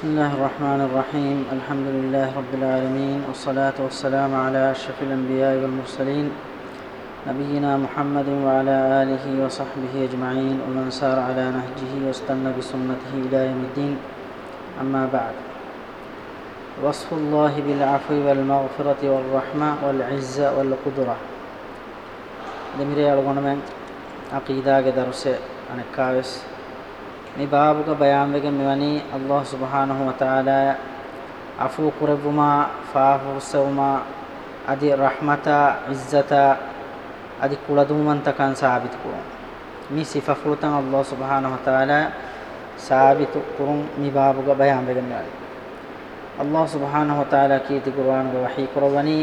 بسم الله الرحمن الرحيم الحمد لله رب العالمين والصلاة والسلام على أشرف الأنبياء والمرسلين نبينا محمد وعلى آله وصحبه أجمعين ومن سار على نهجه واستنى بسنته إلى يوم الدين أما بعد وصف الله بالعفو والمغفرة والرحمة والعزة والقدرة دميري ألغنم عقيدة درسة عن الكاوس මේ බාබුක බයාම්වක මෙවැනි අල්ලාහ් සුබ්හානහු වතාලා අෆූ කුරබුමා ෆාහුසුමා අදි රහමතා ඉස්සතා අදි කුලදුමන් තකන් සාබිත කුරුම් මේ සිෆෆුතන් අල්ලාහ් සුබ්හානහු වතාලා සාබිත කුරුම් මේ බාබුක බයාම්වක මෙවැනි අල්ලාහ් සුබ්හානහු වතාලා කීති කුර්ආන වහී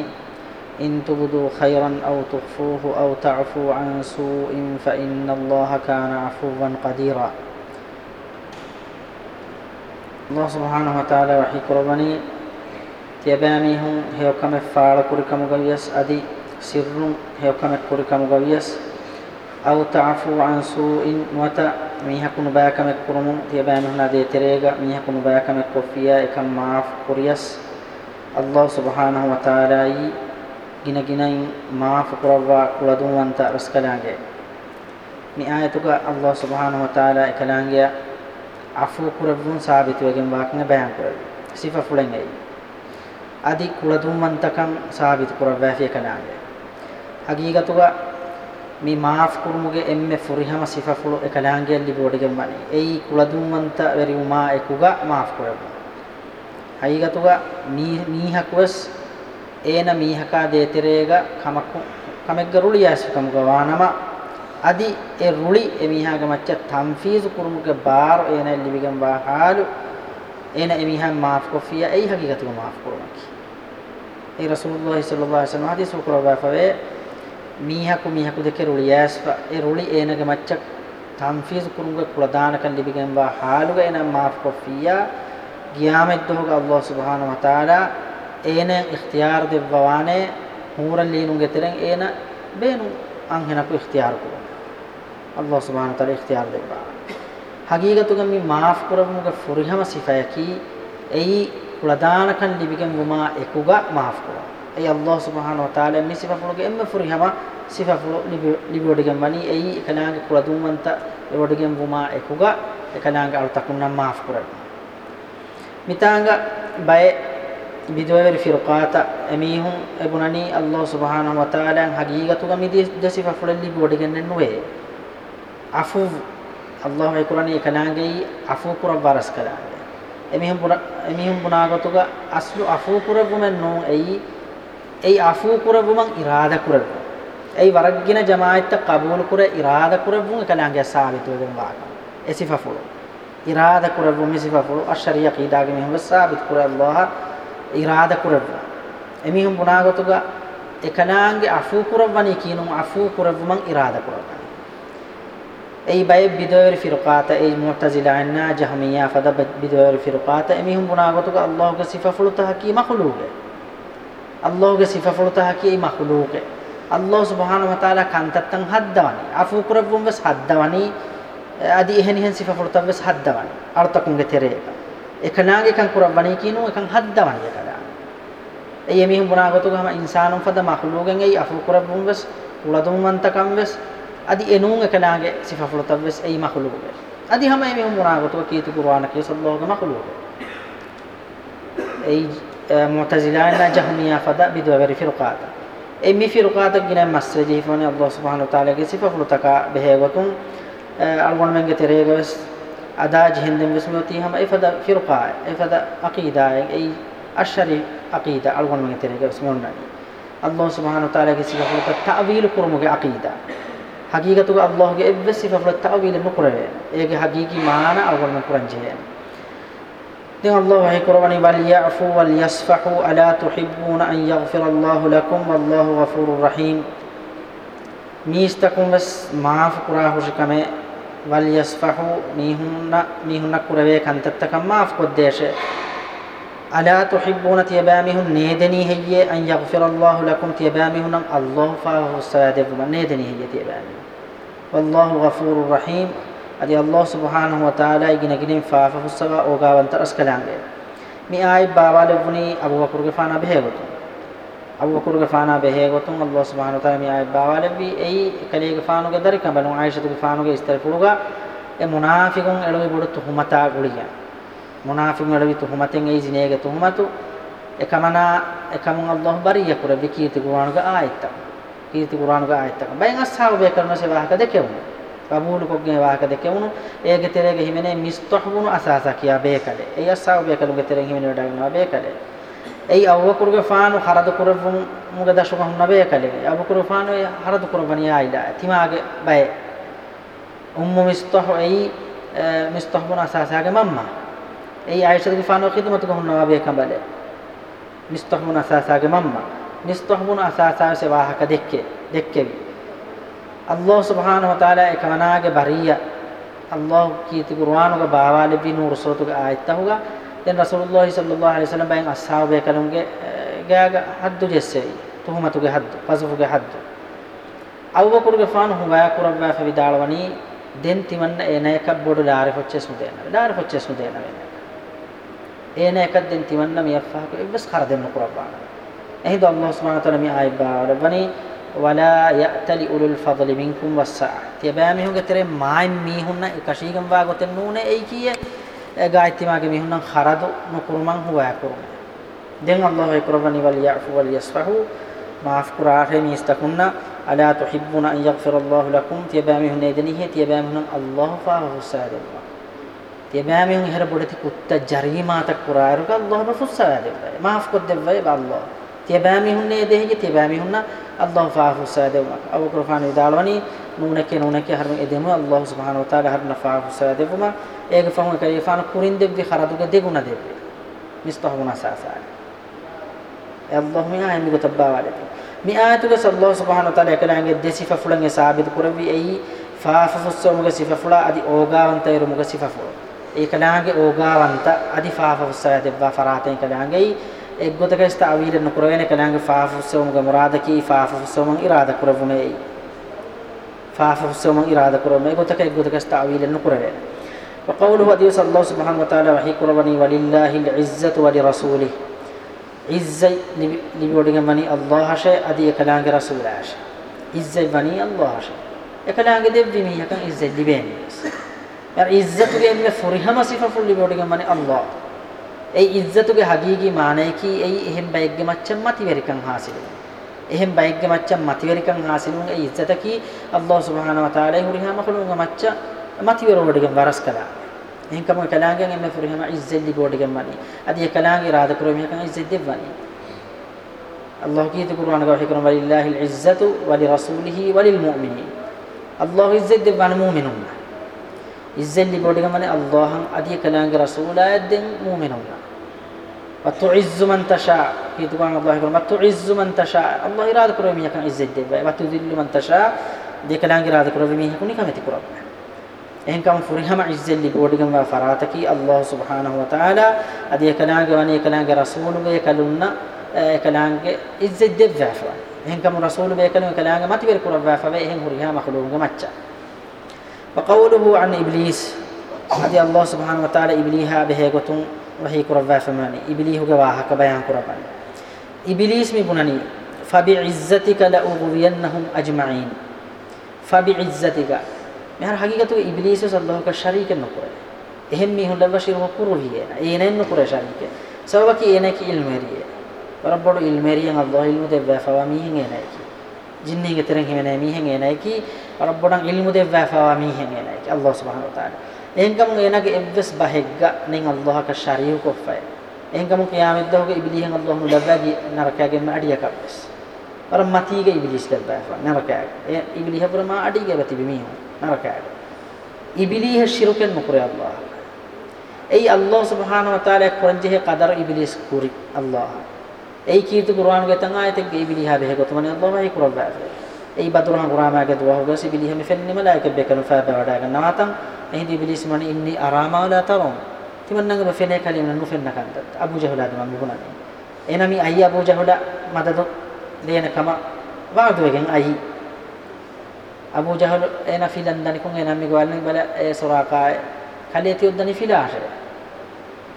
إن تبدوا خيرا أو تخفوه أو تعفو عن سوء فإن الله كان عفوا قديرا الله සුබහාන වතාලා වහී කරබනී තියබෑමී හුන් හේවකමෙ ෆාල කුරිකමු ගවියස් අදි සිරුන් හේවකමෙ කුරිකමු ගවියස් අව තාෆු අන් සූඉන් නොත මීහකුණු බෑකමෙ කුරුමුන් තියබෑමී හුනා දේ තෙරේග මීහකුණු බෑකමෙ කොෆියා එකම් මාෆ් කුරියස් الله سبحانه وتعالى gina ginain maafu kurawwa kuladunwanta raskalaange mi ayatuka allah subhanahu wa ta'ala ikalaangeya අෆු කුරබුන් සාබිත වගෙන් වාක්න බයන් කරවි සිෆා ෆුලෙන් ඇයි අදි කුලදුම් මන්තකම් සාබිත කුරබෑ ෆිය කනාය හගීගතුග මේ මාෆ් කුරුමුගේ එම්මෙ ෆුරිහම සිෆා ෆුලු එකලාංගෙන් ලිබෝඩගෙන් වනේ එයි කුලදුම් මන්ත වෙරි උමා එකුග මාෆ් කරබු හයිගතුග මීහකුවස් ඒන මීහකා දේතරේග කමක් කමෙක්ග රුලියස් කමුග වානම අදි ඒ රුලි එමිහාගේ මච්ච තම්ෆීස් කුරුමුගේ බාර එන ලිවිගම් බා හාලු එන එමිහා මාෆ් කොෆියා ඒ හකිකතුම මාෆ් කරමකි ඒ රසූලුල්ලාහි සල්ලල්ලාහු අලයිහි වසල්ලම හදීස් කුරවාෆවේ මීහකු මීහකු දෙක රුලියස් ඒ රුලි එනගේ මච්ච තම්ෆීස් කුරුමුගේ කුලදානකන් ලිවිගම් බා හාලුග එන මාෆ් කොෆියා ගියාමෙත් දුහක අල්ලාහ් සුබ්හානහු වතාලා එන ඉක්තියාර දෙවවානේ හූරන් ලීනුගේ තරෙන් එන බේනු අං හෙනකු ඉක්තියාර කරනවා අල්ලාහ් සුබ්හාන තාලා ඉක්තියාර දෙබ්බා හකීගතුගම් මේ මාෆ් කරවමුග ෆුරිහම සිෆයකි එයි කුලදානකන් ලිබිගම් වමා එකුග මාෆ් කරවා එයි අල්ලාහ් සුබ්හාන තාලා මේ සිෆෆුලුග එම්ම ෆුරිහම සිෆෆුලු ලිබිවඩිගම් මනි එයි එකනාගේ කුලදුමන්ත එවඩිගම් වමා එකුග එකනාගේ අලුතකුන්නම් මාෆ් කරවා මිතාංග බය විදවවරි ෆිරකාත එමීහුම් එබුණනි අල්ලාහ් සුබ්හානහු වතාලා හගීගතුගම් ඉදී දසිෆෆුලු ලිබිවඩිගම් නුවේ අෆූ අල්ලාහ් වයිකුරණී කලාංගෙයි අෆූ කුරබ් වරස් කලාංගෙ එමිහම් පුර එමිහම් පුනාගතුග අස්ලු අෆූ කුරබුමෙන් නෝ එයි එයි අෆූ කුරබුමන් ඉරාදා කුරබු එයි වරග්ගින ජමාඅත් කබූල් කුර ඉරාදා කුරබුන් කලාංගෙ සාබිත වෙන වාක එසිෆෆුල ඉරාදා කුරබු මිසිෆෆුල අෂරිය කීදාගෙ මෙහම සාබිත කුර අල්ලාහ් ඉරාදා කුරබු එමිහම් පුනාගතුග එකනාංගෙ අෆූ කුරබ්වනි කියනුම් අෆූ කුරබුමන් ඉරාදා කුරබු أي باي بدور فرقات أي معتزلة عنا جهمية فدا بدور فرقات أمي هم بناغتك الله كصفة فلتها كي مخلوق الله كصفة فلتها كي مخلوق الله سبحانه وتعالى كانت تنهدواني عفو كربون بس هدواني අදි එහෙන එහෙන් සිෆා ෆුරුතම් වෙස් හද්දවන අර්ථකුන්ගේ තෙරේ එකනාගේ කන් කුරබණේ කියනෝ එකන් හද්දවන යකදා එයි මෙහි මුනාගතු ගම ඉන්සානුන් ෆද මහලුගෙන් එයි අෆු කුරබුන් වෙස් උලදුම් වන්තකම් වෙස් අදි එනුන් එකලාගේ සිෆාෆුල තබ්ස් ඒ මහලුක අදි හැම මේ මුරාගතව කීතු කුර්ආන කී සල්ලාහු මහලුක ඒ මුතසිලාන ජහමියා ෆදා බිදවරි ෆිරකාත ඒ මි ෆිරකාත ගින මස්ජිදී ෆෝනි අල්ලාහ් සුබ්හානහු තාලාගේ සිෆාෆුල තකා බෙහෙවතුන් අල්ගොන් මංගේ තෙරේගස් අදා ජිහින්දෙන් විසමති හැම ඒ ෆදා ෆිරකා ඒ ෆදා අකීදා ඒ අෂරි අකීදා අල්ගොන් මංගේ තෙරේගස් මොන්නයි අල්ලාහ් සුබ්හානහු තාලාගේ සිෆාෆුල තක තාවීල් කුරුමුගේ අකීදා حقيقة الله جي إبس إيه ففر التأويل نقرأ يجي حقيقي معانا أول نقرأ جيان نعم دين الله هي قرآن يعفو وليصفحوا ألا تحبون أن يغفر الله لكم والله غفور رحيم ميستكم بس ما معاف قرآه شكمه وليصفحوا ميهن ميهن قرآه كان تتكم في قدشه අලා තුහිබ්බුන තියබාමිහුන් නේදනී හෙයියේ අන් යග්ෆිරල්ලාහු ලකුම් තියබාමිහුන් නම් අල්ලාහ් ෆාහුස්සාදෙබුම නේදනී හෙයියේ තියබාමිහුන් වල්ලාහු ගෆූරුර් රහීම් අදි අල්ලාහ් සුබ්හානහු වතාලා ඉගෙනගෙන ෆාෆහුස්සවා ඕගාවන්ත අස්කලංගේ මේ ආයි බාවලුනි අබු බකරුගේ ෆානා බෙහෙගොතු අබු බකරුගේ ෆානා බෙහෙගොතුන් අල්ලාහ් සුබ්හානහු වතාලා මේ ආයි බාවලවි එයි කලේගේ ෆානුගේ දරිකම් බලු ආයිෂතුගේ ෆානුගේ ඉස්තර පුරුගා එ මුනාෆිකුන් එළොවේ බොඩ තුහමතා ගුලියා මුනාෆින් වල විතු හුමතෙන් ඒ ජිනේගේ තුහමතු එකමනා එකමන් අල්ලාහ් බරිය කුර විකීති කුරාන ග ආයත කීති කුරාන ග ආයත බයෙන් අස්සාව බේ කරන සේ වාහක දෙකෙමු බබූලු කොග්ගේ වාහක දෙකෙමු ඒගේ තෙරේගේ හිමනේ මිස්තහබුනු අසාසා කියා බේ කඩේ ඒ අස්සාව බේ කලුගේ තෙරේ හිමනේ ඩගනවා බේ කඩේ ඒ අවකුරුගේ ෆානු හරද කුරවුම් මුග දශක හුන්න බේ කලේ අවකුරු ෆානු හරද කුරවණිය ආයිලා තිමාගේ බය උම්මු මිස්තහ ඒ මිස්තහබුනු අසාසාගේ මම්මා এই আয়েশাকে ফানো খিদমত কখন নবাবিয়া কামালে নিস্তহমুন আসা আসাকে মাম্মা নিস্তহমুন আসা আসা সে বাহাকা দেখকে দেখকে আল্লাহ সুবহান তালা এখানাগে বারিয়া আল্লাহ কি তু কুরআন গ বাওয়ালে বি নূর সোত গ আয়তা হুগা দেন রাসূলুল্লাহ সাল্লাল্লাহু আলাইহি ওয়াসাল্লাম বাইং আসহাব কালাম গে গাগা হদ্দু জেসে তুহমতু গে হদ্দু ফাজফু গে হদ্দু আবু বকর গে ফান হুগা কুরবা ফি দালওয়ানি দেন তিমন্ন এনায়কা বড় ডারে ফচ্চেস মুদেনা ডারে ফচ্চেস মুদেনা ايه نه قد انت من يفه بس خرد من قربان ايه ده الله سبحانه وتعالى مي ايبا ربني ولا ياتلي اول الفضل منكم والسع تبا مي هو كتر ما مي هنا كشي كم واغت نونه اي كي غايتي ما مي هنا خرد نكرمن هو اكو دين الله يقربني وليعفو وليصفحو معاف قراره مي استكنا الا تحبون ان يغفر الله لكم تبا مي هنا دنيه تبا الله فاغفر الله এভাবে হেরা বড়ে থেকে উত্তর জারি মাতা কুরার আল্লাহ ফুসা দেবে মাফ করে দেবে বা আল্লাহ তেবামি হুন্নে দেহে যে তেবামি হুন্না আল্লাহ ফা ফুসা দেব আবু কুরফান দালওয়ানি নুনকে নুনকে হর এদেম আল্লাহ সুবহান ওয়া তাআলা হর নফা ফুসা দেব মা এক ফাম কে ফান কুরিন দেব যে খারা দুকে দেগুনা দেব মিস্তহ গুনা সা সা আল্লাহ মিয়া আমি গো তব্বা ওয়ালে মি আয়াতুকে আল্লাহ সুবহান ওয়া তাআলা একলা আগে দেসি ফা ফুলঙ্গে সাবিত করবি এই ফা ফুসা মুগে সিফা ফুলা আদি ওগা অন্তয়ের মুগে সিফা ফুলা ඒකලාගේ ඕගාවන්ත අධිෆාෆුස්සය දෙබ්බා ෆරාතේ කලාගේයි එක්ගොතකස් තාවීර නුකරගෙන කලාගේ ෆාෆුස්සෝමගේ මුරාදකී ෆාෆුස්සෝමන් ඉරාද කරවුමේ ෆාෆුස්සෝමන් ඉරාද කරවුමේ ගොතක එක්ගොතකස් තාවීර නුකරගෙන وقوله أديوس الله سبحانه وتعالى وحي قربني ولله العزة ولرسوله عزة نبيودين مني الله شيء أدي كلام رسول عاش عزة مني الله شيء كلام دب دمي يكن عزة لبيني ಯಾರ ಇಜ್ಜತ್ಗೆ ಎಲ್ಲೆ ಫುರಿಹಮ ಸಿಫಫುಲ್ಲಿ ಬೋಡಿಗೆ ಮನೆ ಅಲ್ಲಾ ඒ ඉද්දතුගේ හගීගී මානයකී ඒ එහෙම් බයග්ගේ මච්චන් මතිවරිකන් හාසිරු එහෙම් බයග්ගේ මච්චන් මතිවරිකන් හාසිරු ඒ ඉද්දතකී අල්ලාහ් සුබ්හානහු වතාලා හුරිහාම කුලුංග මච්ච මතිවරෝඩිකන් වරස් කළා එහෙන් කම කලාගෙන් එමෙ ෆුරිහාම ඉද්දෙල්ලි බෝඩිකන් මනි අදී කලාගේ රාද ක්‍රමයකන් ඉද්දෙද් දෙවනි අල්ලාහ් කීත කුර්ආන ගාහි කරන වලිල්ලාහිල් ඉද්දතු වලි රසූලිහි වලිල් මුමිනීන් අල්ලාහ් ඉද්දෙද් දෙවන මුමිනුන් ඉස්සෙල්ලි බොඩිගමනේ අල්ලාහන් අධිය කලාංගේ රසූලායද්දෙන් මූමිනුවා වතුඉස්ස මන් තෂා කීතුගන් අල්ලාහ කරම වතුඉස්ස මන් තෂා අල්ලාහ ඉරාද කරෝ මියකන් ඉස්සෙත් දෙබ්බයි වතුදිල්ලු මන් තෂා දෙ කලාංගේ ඉරාද කරෝ මියකන් නිකමෙති කරෝ එහෙන් කම ෆුරිහම ඉස්සෙල්ලි බොඩිගම ෆරාතකි අල්ලාහ සුබ්හානහු වතාලා අධිය කලාංගේ වනේ කලාංගේ රසූලුගේ කලුන්න කලාංගේ ඉස්සෙත් දෙබ්බයි එහෙන් කම රසූලු බේ කලාංගේ මත වෙර කරෝ වාෆවේ එහෙන් හුරිහම خلوගේ මච්චා وقوله عن إبليس هذه الله سبحانه وتعالى إبليها به قطن وهي كربا فماني إبليه جواها كبيان كربان إبليس مبناني فبعزتك لأغوينهم أجمعين فبعزتك මෙහර حقيقة إبليس සල්ලාහක ශරීක නොකරයි එහෙම මිහුන් ලබශිරව කුරුවිය ඒනෙන් නොකර ශරීක සබකි ඒනකි ඉල්මරිය රබ්බඩු ඉල්මරියන් අල්ලාහ ඉල්මු දෙබ්බා ෆවමිහින් ඒනකි ಜಿನ್ನಿಗೆ ತಿರಂಗಿವೆನೆ ಮೀಹೆಂಗೆ ಏನೈಕಿ ರಬ್ಬೊಡಂಗ್ ಇಲ್ಮುದೆ ವ್ಯಾಫಾವ ಮೀಹೆಂಗೆ ಏನೈಕಿ ಅಲ್ಲಾಹ್ ಸುಬ್ಹಾನ ತಾಲ ಎಂಕಮ್ ಏನಗೆ ಎವ್ವೆಸ್ ಬಹೆಗ್ಗ ನಿಂಗ್ ಅಲ್ಲಾಹ ಕ ಶರಿಯು ಕೊಫ್ಫೆ ಎಂಕಮ್ ಕಿಯಾಮಿದ್ದ ಹೋಗ ಇಬ್ಲಿಹೆಂಗ್ ಅಲ್ಲಾಹ್ ಮುಲವ್ವಾಗಿ ನರಕಾಗೆ ಅಡಿಯ ಕಪ್ಪೆಸ್ ವರ ಮತೀಗೆ ಇಬ್ಲಿಸ್ ದಬ್ಬಾಫ ನರಕಾಗ ಇಬ್ಲಿಹ ಪುರಮ ಅಡಿಗೆ ಬತಿಬಿ ಮೀಹು ನರಕಾಗ ඉබිලීහ ශිරුකෙන් මුකරේ අල්ලාහ. ඒ අල්ලාහ් සුබ්හානහු වතාලා කොන්ජේ කදර ඉබ්ලිස් කුරි අල්ලාහ. এই কীর্তি কুরআন গে তাঙ্গা আয়তে গে বিলি হবে হেগো তোমানে বাবা এই কুরআন ভাবে এই বাদুরহা কুরআন আগে দোয়া হগো সে বিলি হেমে ফেননি মালাইকে বেকান ফাবে ওয়াডা গা নাতাং এই দি বিলিস মানে ইন্নি আরামা লা তারম තිමන් නංග බෙෆෙනේ කලින් නු ෆෙන්න කන්දත් අබු ජහලාද මම හුණනේ එනමි අයි අබු ජහලා මදද දේන කම වාදුවෙන් අයි අබු ජහල් එන ෆිලන් දනි කුන් එනමි ගවල්නේ බල ඒ සොරාකා කලේ තියොද්දනි ෆිලාෂ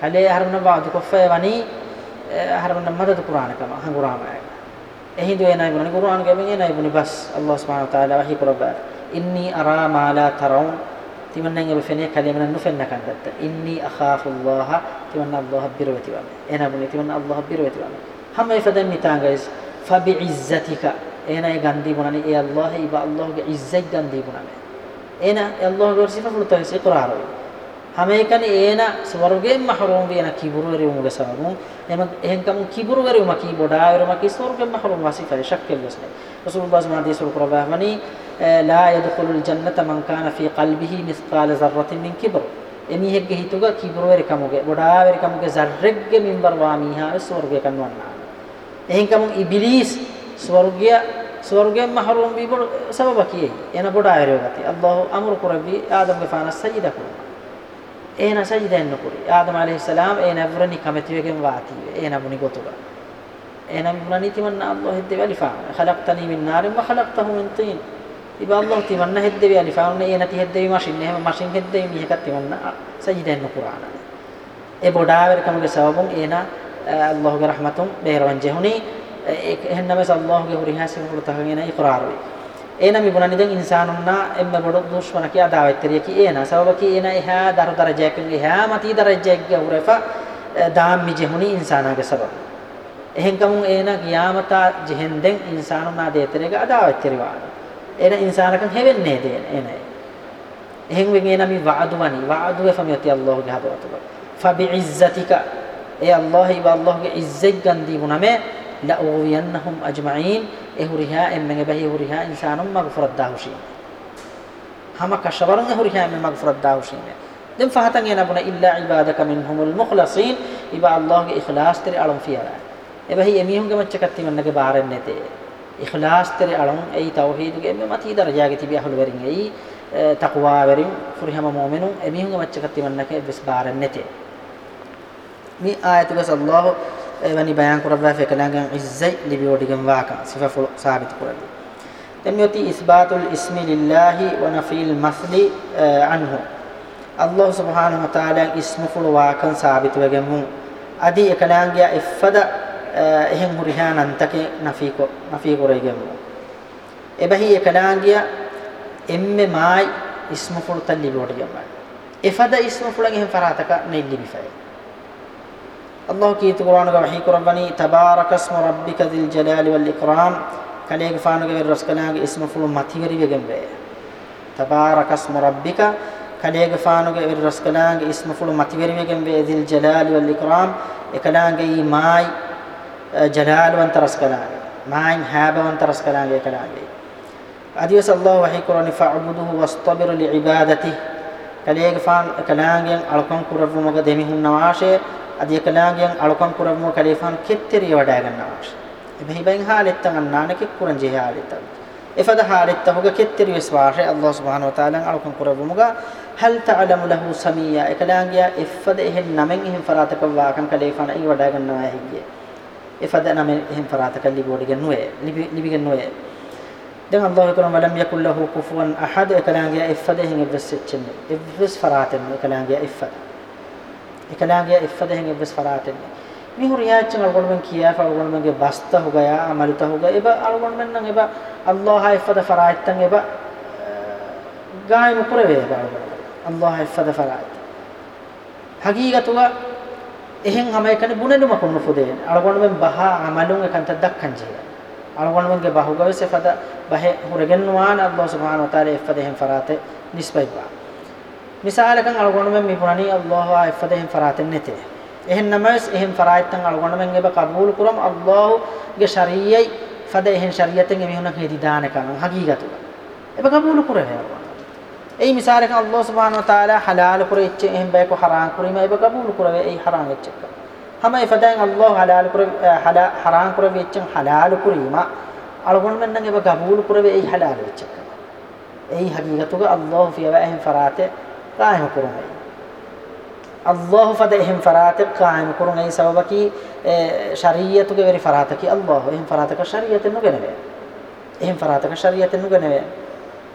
කලේ හරන වාදු කොෆේ වනි හරවන්න මදද කුරාන කම හඟුරාම එහිදු එනයි බුණි කුරාන ගෙමින් එනයි බුණි බස් අල්ලාහ් සුබ්හානහු තාලා වහී කරබා ඉන්නි අරා මා ලා තරවුන් තිමන්නෙන් ඔබ ෆෙනේ කලියමන නුෆෙන්න කන්දත්ත ඉන්නි අඛාෆුල්ලාහ තිමන්න අල්ලාහ් බිරවති වම එන බුණි තිමන්න අල්ලාහ් බිරවති වම හැම ඉෆදන් නිතාගයිස් ෆබිඉස්සතික එනයි ගන්දී බුණනි ඒ අල්ලාහ් ඉබ අල්ලාහ්ගේ ඉස්සෙක් ගන්දී බුණනි එන අල්ලාහ් ගොර් සිෆතුල් තයිසි කුරාන හමේකන ඒන ස්වර්ගයෙන් මහරූම් වෙන කිබුරුවරියුම් ගසවරු එම එහෙන්කම කිබුරුවරියුම කි බොඩාවරුම කි ස්වර්ගයෙන් මහරූම් වාසිකයි ශක්කල් ගස්න රසූලුල්ලාහ් සමා හදීස් වල ප්‍රබහමනි ලා යදඛුලුල් ජන්නත මන් කාන ෆී කල්බිහි මිස්කාල සර්රතින් මින් කිබර එමිහෙක්ගේ හිතුග කිබුරුවරිකමුගේ බොඩාවරිකමුගේ සර්රෙග්ගේ මින්බර් වාමීහා ස්වර්ගය කන්වන්නා එහෙන්කම ඉබ්ලිස් ස්වර්ගය ස්වර්ගයෙන් මහරූම් වී බොඩ සබබ කි එන බොඩාවරියුගති අල්ලාහ් අමරු කුරබි ආදම්ගේ ෆානස් සජිදා කුරබි එහෙනම් සජිදෙන් නොකරයි ආදම আলাইහිස්සලාම් ඒ නැවරණි කැමැතිවකින් වාතිවේ ඒ නබුනි ගොතුක එහෙනම් මුණනි තිවන්න අල්ලාහ් හෙද්දේ වලිෆා خلقتني من نار وخلقته من طين ඉබ අල්ලාහ් තිවන්න හෙද්දේ වලිෆාන්න ඒ නැති හෙද්දේ මෂින් එහෙම මෂින් හෙද්දේ මිහකත් තිවන්න සජිදෙන් නොකරාන ඒ බොඩාවර කමගේ සවබුන් ඒනා අල්ලාහ්ගේ රහමතුන් බේරවන් ජෙහුනි එහෙනම් මේ අල්ලාහ්ගේ හුරිහාසින් කුල තහගෙන ඉක්රාර වේ එනම් ඉබුණා නිදන් ඉන්සානුන්නා එම්ම බඩු දුෂ්මන කියා දාවත් තරිය කි එනා සබබ කි එනා එහා දරු දරජයකින් එහා මති දරජයක් ගෞරෆා දාම් මිජි හුනි ඉන්සානාගේ සබබ එහෙන් කමුන් එනා කියාමතා ජෙහෙන් දෙන් ඉන්සානුන්නා දේතරේක අදාවත් තරිවා එන ඉන්සානකන් හැවෙන්නේ දේන එනේ එහෙන් වෙන් එනා මි වඅදුවනි වඅදුව ෆමියති අල්ලාහ්ගේ හදවතබ ෆබිඉස්සතික ඒ අල්ලාහ් ඉබ අල්ලාහ්ගේ ඉස්සෙක් ගන්දී වුණා මේ لأغوينهم أجمعين إهوريها إن من به إهوريها إنسان مغفر الداوشين هم كشبرن إهوريها من مغفر الداوشين دم فهتن ينبنا إلا عبادك منهم المخلصين إبا الله إخلاص تري ألم فيها إبهي أميهم كما تشكت منك بارن نتي إخلاص تري ألم أي توحيد كما ما تي درجة كتبي أهل ورين أي تقوى ورين فرهم مؤمنون أميهم كما تشكت منك بس بارن نتي මේ ආයතක සල්ලාහ් එවැනි බයන් කරවවා ෆෙකලංගන් ඉස්සයි ලිබියෝඩිගම් වාකා සිෆා සාබිත කරන්න දැන් යති ඉස්බාතුල් ඉස්මි ලිල්ලාහි ව නෆීල් මස්ලි අන්හු අල්ලාහ් සුබ්හානහු වතාලා ඉස්මු ෆුල් වාකන් සාබිත වෙගමු අදී එකලංගයා ඉෆ්ෆද එහෙන් හුරිහානන්තකේ නෆීකෝ නෆී කරයිගමු එබහි එකලංගයා එම්මෙ මායි ඉස්මු ෆුල් තල්ලි බෝඩිගම් එෆද ඉස්මු ෆුලන් එහෙන් ෆරාතක නෙල්ලි බිෆයි الله كي تقران وحيك ربني تبارك اسم ربك ذي الجلال والإكرام كليك فانك الرسكناك اسم فلو ماتيري بيجم بي تبارك اسم ربك كليك فانك الرسكناك اسم فلو ماتيري بيجم بي ذي الجلال والإكرام إكلانك ماي جلال وانت رسكناك ماي هاب وانت رسكناك إكلانك أديوس الله وحيك ربني فاعبده واصطبر لعبادته كليك فان إكلانك ألقن كرب مقدمه النواشي අදිය කලාගෙන් අලකම් කුරම කලිෆාන් කෙත්තරිය වඩා ගන්නවා එබැහි බෙන් හාලෙත් තංගන්නානකෙ කුරංජේ හාලෙත් එෆද හාලෙත් තමුග කෙත්තරිය ස්වාහේ අල්ලාහ් සුබ්හානහු වතාලෙන් අලකම් කුරබමුග හල් තඅලමු ලහු සමියා එකලාගියා එෆද එහෙන් නමෙන් එහෙන් ෆරාතක වාකම් කලිෆාන් අයි වඩා ගන්නවා හිගියේ එෆද නමෙන් එහෙන් ෆරාතක ලිබෝඩ ගන්නුවේ ලිබි ගන්නුවේ දැන් අල්ලාහ් කරන වලම් යකුල් ලහු කුෆුවන් අහද එකලාගියා එෆද එහෙන් එවස් සෙච්චන්නේ එවස් ෆරාතෙන් එකලාගියා එෆද එකලාගේ ඉෆ්ෆද හෙන් ඉබ්බස් ෆලාතෙන් මිහු රියාච්චන් අල්ගොල්මන් කියා ෆල්ගොල්මන්ගේ බස්ත හොගයා අමලත හොගා එබ අල්ගොල්මන් නම් එබ අල්ලාහ ඉෆ්ෆද ෆරායිත්තන් එබ ගායම පුරවේ අල්ලාහ ඉෆ්ෆද ෆරායිත් හගීගතුගා එහෙන් හැම එකනේ බුණෙනුම කොන්න පුදේ අලගොන්නෙන් බහ අමලුන් එකන්ත දක්කන් ජීව අලගොන්නෙන්ගේ බහුගව සෙෆද බහ හුරගෙන් වාන අල්ලාහ් සුබ්හානහු වතාලා ඉෆදෙහෙන් ෆරාතේ නිස්බයිබා මිසාලකන් අලගොණුමෙන් මේ පුරණී අල්ලාහ් ආයිෆදෙන් ෆරාතෙන් නැතේ එහෙන්නමස් එහෙන් ෆරායිත්තන් අලගොණුමෙන් එබ කබූල් කරම් අල්ලාහ්ගේ ශරීයයි ෆද එහෙන් ශරීයතෙන් එමිහුණක් හේදි දාන කරන හකීගතු එබ කබූල් කරේ ඒ මිසාලකන් අල්ලාහ් සුබ්හානහු තාලා හලාල් කරෙච්ච එහෙන් බයකෝ හරාම් කරීම එබ කබූල් කරවේ ඒ හරාම් වෙච්ච එක හැම ඉෆදෙන් අල්ලාහ් හලාල් කර හරාම් කරෙච්ච හලාල් කරීම අලගොණුමෙන් නම් එබ කබූල් කරවේ ඒ හලාල් වෙච්ච එක ඒ හකීගතුක අල්ලාහ් ෆියවැහෙන් ෆරාතේ قائم كرون الله فدهم فراتك قائم كرون أي سببك شريعتك غير فراتك الله إهم فراتك شريعة نغنوه إهم فراتك شريعة نغنوه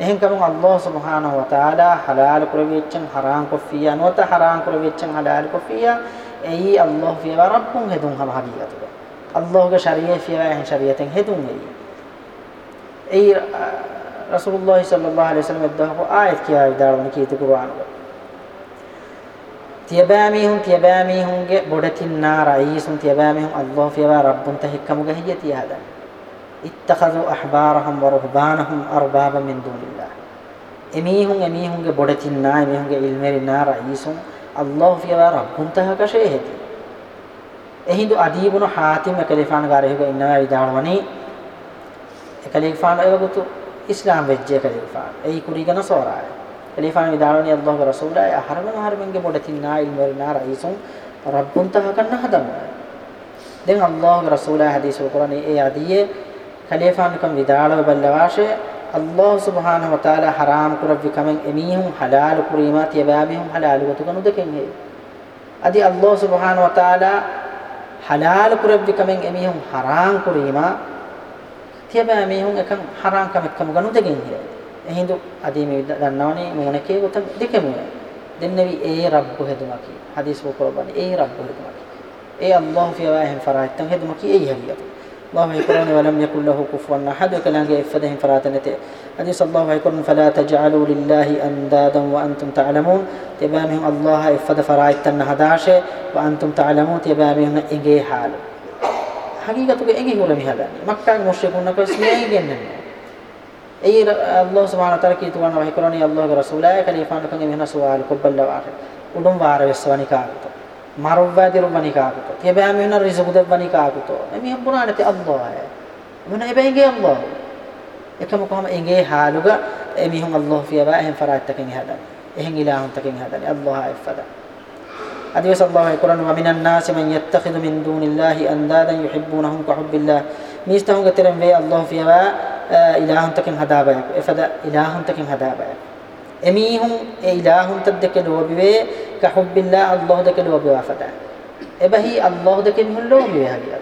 එහෙන් කම අල්ලාහ් සුබ්හානහු වතාලා හලාල් කරවෙච්චන් හරාම් කොෆියා නොත හරාම් කරවෙච්චන් හලාල් කොෆියා එයි අල්ලාහ් ෆියව රබ්බුන් හෙදුන් හම හගීගතුක අල්ලාහ්ගේ ශරීයය ෆියව හෙන් ශරීයතෙන් හෙදුන් එයි එයි රසූලුල්ලාහි සල්ලල්ලාහු අලයිහි වසල්ලම් එද්දාහු ආයත් කියා විදාරවන කීති කුර්ආනවල තියබෑමීහුන් තියබෑමීහුන්ගේ බොඩතින් නාරයිසුන් තියබෑමීහුන් අල්ලාහ් ෆියවා රබ්බුන් තහික්කමුග හිය තියාදා ඉත්තඛදු අහ්බාරහම් වරුහ්බානහම් අර්බාබ මින් දුනිල්ලාහ් එමීහුන් එමීහුන්ගේ බොඩතින් නා එමීහුන්ගේ ඉල්මෙරි නාරයිසුන් අල්ලාහ් ෆියවා රබ්බුන් තහකෂේ හෙති එහිඳු අදීබුන හාතිම කලිෆාන ගාරෙහිග ඉන්නවා විදාරවනි එකලිෆාන එවගුතු ඉස්ලාම් වෙච්ච කලිෆා ඒ කුරිගන සෝරාය කලිෆා විදාරණිය අල්ලාහ් රසූලය හරම හරමගේ පොඩතින් නායිල් වරිනා රයිසුන් රබ්බුන් තහකන්න හදම දැන් අල්ලාහ් රසූලය හදීස් කුරානයේ ඒ අදියේ කලිෆාන්කම් විදාලව බල්ලවාෂය අල්ලාහ් සුබ්හානහු වතාලා හරාම් කුරවිකමෙන් එමීහුම් හලාල් කුරීමා තියබෑමීහුම් හලාල් වතුකනු දෙකෙන් හේ අදි අල්ලාහ් සුබ්හානහු වතාලා හලාල් කුරවිකමෙන් එමීහුම් හරාම් කුරීමා තියබෑ මේ හුන් එකන් හරාම් කම එක්කම ගනු දෙකින් හිර එහිඳු අදී මේ දන්නවනේ මොන කේ උත දෙකම දෙන්නේවි ඒ රබ්බු හෙදුමා කි හදීස් වකෝබන් ඒ රබ්බු හෙදුමා කි ඒ අල්ලාහ් ෆිවාහින් ෆරායිතන් හෙදුමා කි ඒ හිරිය الله يكرم ولم يكن له كفوا احد كلام يفده فراتنته حديث الله يكرم فلا تجعلوا لله اندادا وانتم تعلمون تبامهم الله يفد فرايتن هداشه وانتم تعلمون تبامهم انجي حاله හකීකතුක එගිහුණ මිහදන්නේ මක්කාගේ මුස්ලිකුන්නක ඉස්මේ ගෙන්නන්නේ ඒ අල්ලාහ් සුබ්හානහු තාලා කී තුවාන වහී කරණී අල්ලාහ්ගේ රසූලයා කලිෆාන කංගෙ මෙහන සුවාල් කොබ්බල්ල වාර උඩුම් වාර වෙස්වනිකාගත මරව්වාදිරු වනිකාගත තියබෑ මෙහන රිසුබුද වනිකාගත එමි හම්බුණා නැති අල්ලාහ් මොන එබැයිගේ අල්ලාහ් එකම කොහම එගේ හාලුග එමි හම් අල්ලාහ් ෆියබෑ එහෙන් ෆරාත්තකින් හදන්නේ එහෙන් ඉලාහුන් තකින් හදන්නේ අල්ලාහ් එෆදා حديث الله في القرآن ومن الناس من يتخذ من دون الله أندادا يحبونهم كحب الله ميستهم قترن بي الله في أبا آه، إلهم تكن هدابا إفدا إلهم تكن هدابا أميهم إلهم تدك الوبي كحب الله الله دك الوبي وفدا إبهي الله دك من الله بي هذه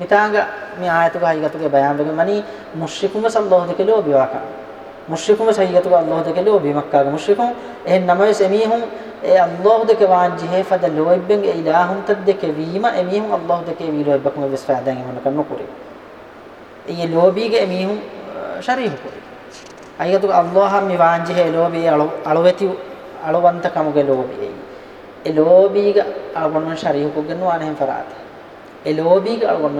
متاعك من آية هاي قطعة بيان بقى ماني مشركون بس الله دك الوبي واقع مشركون بس هاي قطعة الله دك الوبي مكة مشركون إيه نماذج أميهم ඒ අල්ලාහ් දෙක වාන්ජි හේෆද ලොයිබ්බෙන් ඒ ඉලාහුම් තද දෙක වීම එමිහුම් අල්ලාහ් දෙක වී ලොයිබ්බකම වෙස් ෆෑදන් එමන කන්න කුරේ. ඒ ලෝබීග එමිහුම් ශරීහ කුරේ. අයතු අල්ලාහ් මි වාන්ජි හේ ලෝබී අලොවති අලොවන්තකමගේ ලෝබී. ඒ ලෝබීග අලගොන්න ශරීහ කුගෙන වානෙන් ෆරාත. ඒ ලෝබීග අලගොන්න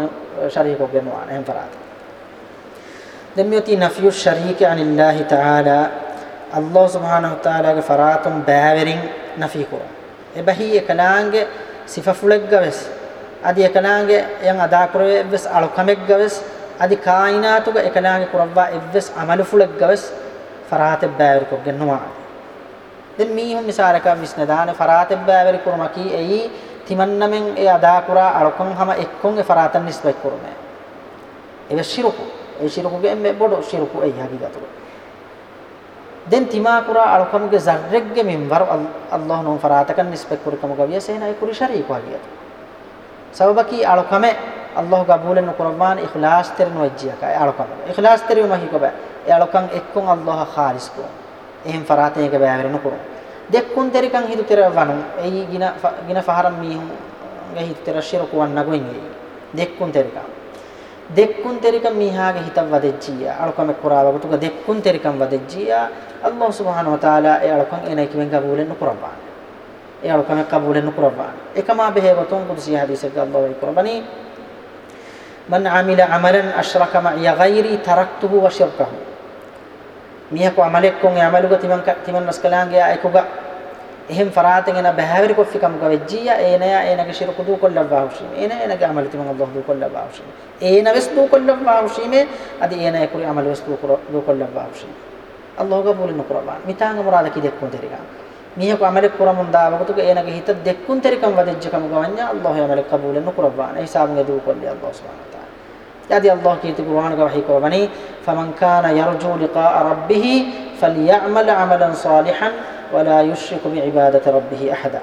ශරීහ කුගෙන වානෙන් ෆරාත. දෙමියති නෆියු ශරීක අනිල්ලාහි තාලා අල්ලාහ් සුබ්හානහු තාලාගේ ෆරාතුම් බෑවරින් නෆී කෝ එබහි එකනාංගේ සිෆා ෆුලෙක් ගවස් අදි එකනාංගේ යන් අදා කරවේ එවස් අලු කමෙක් ගවස් අදි කායිනාතුග එකනාංගේ කුරව්වා එවස් අමලු ෆුලෙක් ගවස් ෆරාත බෑවර කෝ ගන්නවා දැන් මීහුම් මිසාරකම් විස්නදාන ෆරාත බෑවර කුරමකි එයි තිමන්නමෙන් ඒ අදා කුරා අලුකම් හැම එක්කොන් ඒ ෆරාතන් නිස්බත් කුරමේ එවස් ශිරුකු ඒ ශිරුකුගේ මේ බොඩෝ ශිරුකු එයි හකිගතුගේ den tima kura alkamuge zarregge minbar Allah non faratakan nispek kur kamuga wiya sehna e kuri shari ko wiya sababaki alkame Allah gabulen qurban ikhlas ter no ejjiya ka alkame ikhlas ter ma hi ko ba e alkan ekkon Allah khalis ko ehm farate ke ba verno ko dekkun ter kan hidu ter vanu ei gina gina faharam mi hu ge hidu ter shirku wan nagoin ei dekkun ter kan ದೆಕ್ಕುಂತೆರಿಕಂ ಮೀಹಾಗ ಹಿತಂ ವದೆಜ್ಜಿಯ ಅಳ್ಕೊಮೆ ಕುರಾವ ತುಗ ದೆಕ್ಕುಂತೆರಿಕಂ ವದೆಜ್ಜಿಯ ಅಲ್ಲಾಹ್ ಸುಬ್ಹಾನಹು ವತಾಲ ಎ ಅಳ್ಕೊಂ ಏನೈಕಿ ವೆಂಗ ಬೂಲೆನ್ನು ಕುರಬಾನ ಎ ಅಳ್ಕೊಮೆ ಕಬೂಲೆನ್ನು ಕುರಬಾನ ಏಕಮಾ ಬೆಹೇವತುಂ ಕುರ್ಸಿ ಹದೀಸಗ ಅಲ್ಲಾಹ್ ಕುರಬಾನಿ ಮನ್ ಆಮಿಲ ಅಮಲನ್ ಅಶ್ರಕ ಮಯ ಗೈರಿ ತರಕ್ತುಹು ವಶಿರ್ಕಹು ಮೀಹಕು ಅಮಲೆಕ್ಕೊಂ ಅಮಲುಗ ತಿಮನ್ ತಿಮನ್ ರಸ್ಕಲಾಂಗೆ ಐಕುಗ ہم فراتن انا بہاور کو فکم کو وجیا اے نیا اے نگ شیر کو دو کول لبا ہوشی اے نیا اے نگ عمل تیم اللہ دو کول لبا ہوشی اے نہ وس دو کول لبا ہوشی میں ادی اے نیا کو عمل وس دو کول دو کول لبا ہوشی اللہ قبول نہ قربا میتاں مراد کی دیکھو تیرے گا میہ کو عمل کرم دا وقت کو اے نگ ہت دیکھو تیرے کم وجج کم گو ونیا عمل قبول نہ قربا حساب نہ دو کول اللہ سبحانہ تعالی ادی اللہ کی تو قران کا وحی کو بنی فمن کان یرجو لقاء ربه فلیعمل عملا صالحا ولا يشرك بعبادة ربه أحدا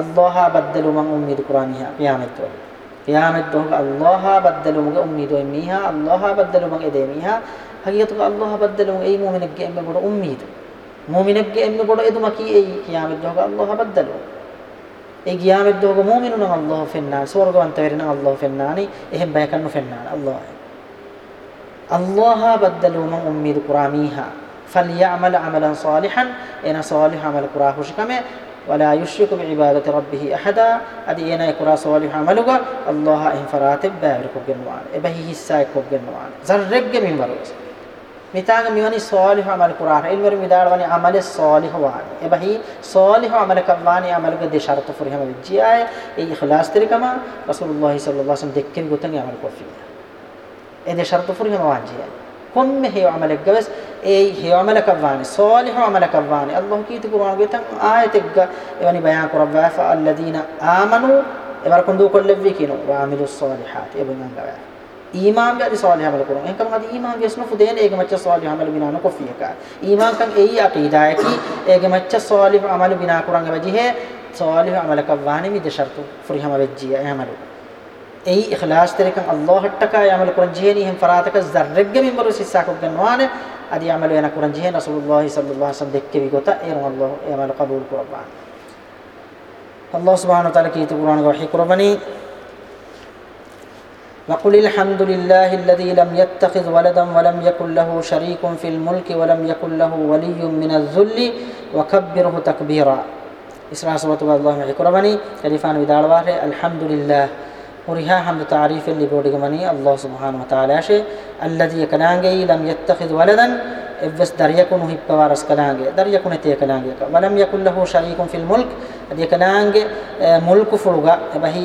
الله بدل من أمي قرآنها قيامة قيامة الله بدل من أمي دوميها الله بدل من إدميها حقيقة الله بدل من أي مؤمن بقى أمي بقى أمي مؤمن بقى أمي بقى إدو مكي أي قيامة الله بدل ඒ ගියාමෙද්ද ඔබ මොමිනුන අල්ලාහ් ෆෙන්නාන ස්වර්ගවන්ත වෙරෙන අල්ලාහ් ෆෙන්නානි එහෙන් බය කරනු ෆෙන්නාන අල්ලාහ් අල්ලාහ් බද්දලු මන් උම්මීදු කුරාමීහා فليعمل عملا صالحا إن صالح عمل قراه شكمه ولا يشرك بعبادة ربه أحدا أدي إنا يقرأ صالح عملك الله إن فراتب بابركو جنوان إبهي هسايكو جنوان زرق من بروز මිතාග මෙවැනි සෝලිහ අමල කුරාන ඉල්වර මිදාරවනි අමල සෝලිහ වානි එබහි සෝලිහ අමල කවානි අමලක දෙශරත ෆුරිහම විජ්ජාය ඒ ඉඛලාස් තරිකම රසූලුල්ලාහි සල්ලල්ලාහු අලයිහි වසල්ලම් දෙක්කෙන් ගොතන් අමල කොෆිය ඒ දෙශරත ෆුරිහම වාජියයි කොම්ම හේව අමලක් ගවස් ඒ හේව අමලක වානි සාලිහ අමලක වානි අල්ලාහ් කීති කුරාන ගෙතන් ආයතෙක් එවනි බයන් කරවා ෆල්ලදීන ආමනු එවර කොඳු කොල්ලෙවි කිනෝ වාමිලු සාලිහාත් එබුනන් ගවා ඊමාන් ගදි සාලිහ අමල කරන එකම ගදි ඊමාන් ගෙස්න ෆුදේන ඒක මච්ච සාලිහ අමල බිනාන කොෆියක ඊමාන් කන් එයි අකීදා යකි ඒක මච්ච සාලිහ අමල බිනා කරන් එවජිහේ සාලිහ අමලක වානි මිද ෂර්තු ෆරිහම වෙජ්ජිය එහමලු ඒ ඉඛලාස් තරකන් අල්ලාහ්ට ටකා යමල් කුරන් ජීහෙනි හිම් ෆරාතක ජර්රෙග්ග මින්බරු සිස්සාකු ගන්නවාන අදි යමල් වෙන කුරන් ජීහෙ රසූලුල්ලාහි සල්ලල්ලාහු අලයිහි වසල්ලම් දෙක්කේ විගත ඒරම අල්ලාහ් යමල් කබූල් කරවාන අල්ලාහ් සුබ්හානහු තාලා කීත කුරාන ගවහි කුරබනි وقل الحمد لله الذي لم يتخذ ولدا ولم يكن له شريك في الملك ولم يكن له ولي من الذل وكبره تكبيرا إسراء صلى الله عليه وسلم الحمد لله මුරිහා හම්ද තාරීෆෙන් ලිබෝඩික මනී අල්ලාහ් සුබ්හානහු වතාලාෂේ අල්ලදී කලාංගේ ලම් යත්තඛිද් වලදන් එවස් දරියකුණු හිප්පවා රස කලාංගේ දරියකුණ තේ කලාංගේ වලම් යකුල් ලහු ශරීකුන් ෆිල් මුල්ක් අදී කලාංගේ මුල්කු ෆුලුගා එබහි